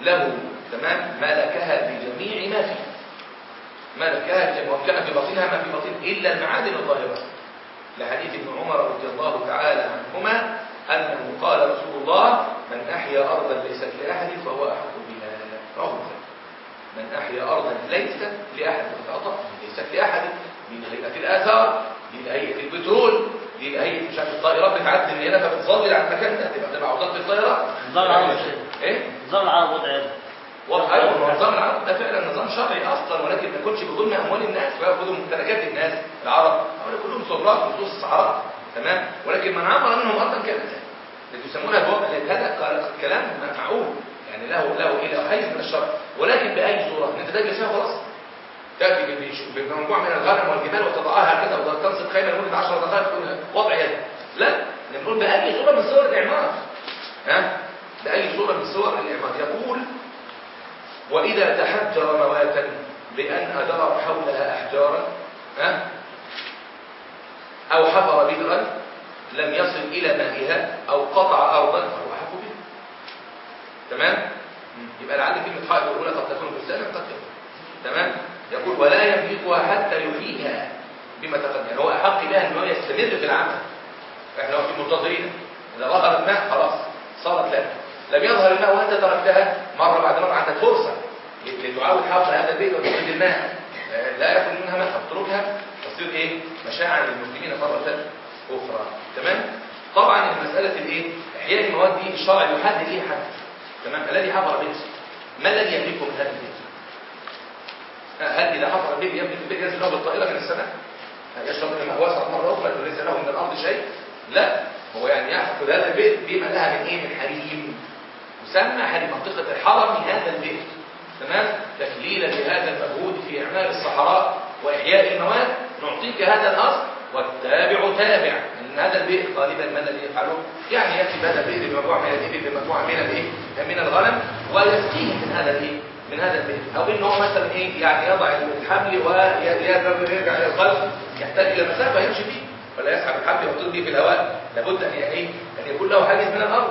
له تمام؟ ملكها بجميع ما فيه ملكها وكان في باطنها ما في باطنها إلا المعادن الظاهرة. لحديث ابن عمر رضي الله تعالى عنهما أنه قال رسول الله من أحيا أرضا ليست لأحد فهو أحق بها. رواه من أحيا أرضا ليست لأحد ليست لأحد. من هيئة الآثار من هيئة البترول من هيئة مش عارف الطائرات بتعدي من هنا فبتظلل على المكان ده تبقى تبقى عوضات الطائرات ضل عمر شيء إيه؟ نظام العرب وضع وضع أيوه نظام العرب ده فعلا نظام شرعي أصلا ولكن ما يكونش بظلم أموال الناس وياخذوا ممتلكات الناس العرب. هؤلاء كلهم صراف نصوص الصحراء تمام؟ ولكن من عمر منهم ارضا كانت اللي يسمونها هذا كلام معقول يعني له له إلى حيز من الشرع. ولكن بأي صورة؟ أنت تجلس فيها خلاص؟ تأتي بمجموعه من الغنم والجبال وتضعها هكذا وتنصب خيمة لمدة 10 دقائق تقول وضع يد لا إحنا بنقول بأي صورة من صور الإعمار. ها؟ بأي صورة من صور الإعمار. يقول وإذا تحجر مواتا بأن أدار حولها أحجارا ها؟ أو حفر بئرا لم يصل إلى مائها أو قطع أرضا فهو حق به تمام؟ يبقى لعل كلمة حائط الأولى قد تكون بستانا قد تكون تمام؟ يقول ولا يملكها حتى يحييها بما تقدم هو أحق بها أنه يستمر في العمل إحنا في منتظرين إذا ظهر الماء خلاص صارت لك لم يظهر الماء وأنت تركتها مرة بعد مرة عندك فرصة لتعاود حفر هذا البيت وتخرج الماء آه، لا يخرج منها ماء فتتركها تصير إيه؟ مشاعر للمسلمين مرة أخرى. تمام؟ طبعا المسألة الإيه؟ إحياء المواد دي الشرع يحدد ليه حد تمام؟ الذي حفر بيت ما الذي يملكه من هذا البيت؟ آه، هل إذا حفر البيت يملك البيت ينزل له بالطائرة من السماء؟ هل يشرب من الماء واسع مرة أخرى وليس له من الأرض شيء؟ لا. هو يعني يأخذ هذا البيت بما لها من إيه؟ من حريم. يسمى حريم منطقة الحرم هذا البيت تمام؟ تكليلا لهذا المجهود في إعمال الصحراء وإحياء المواد نعطيك هذا الأصل والتابع تابع. من هذا البيت غالبا ما الذي يفعله يعني يأتي بهذا البيت بمجموعة من الإبل بمجموعة من الإيه؟ من الغنم. ويسقيه من هذا الإيه؟ من هذا البيت أو إن هو مثلا إيه؟ يعني يضع الحبل ويرجع إلى القلب يحتاج إلى مسافة يمشي فيه. ولا يسحب الحبل ويطير به في الهواء. لابد أن يعني أن يكون له حاجز من الأرض.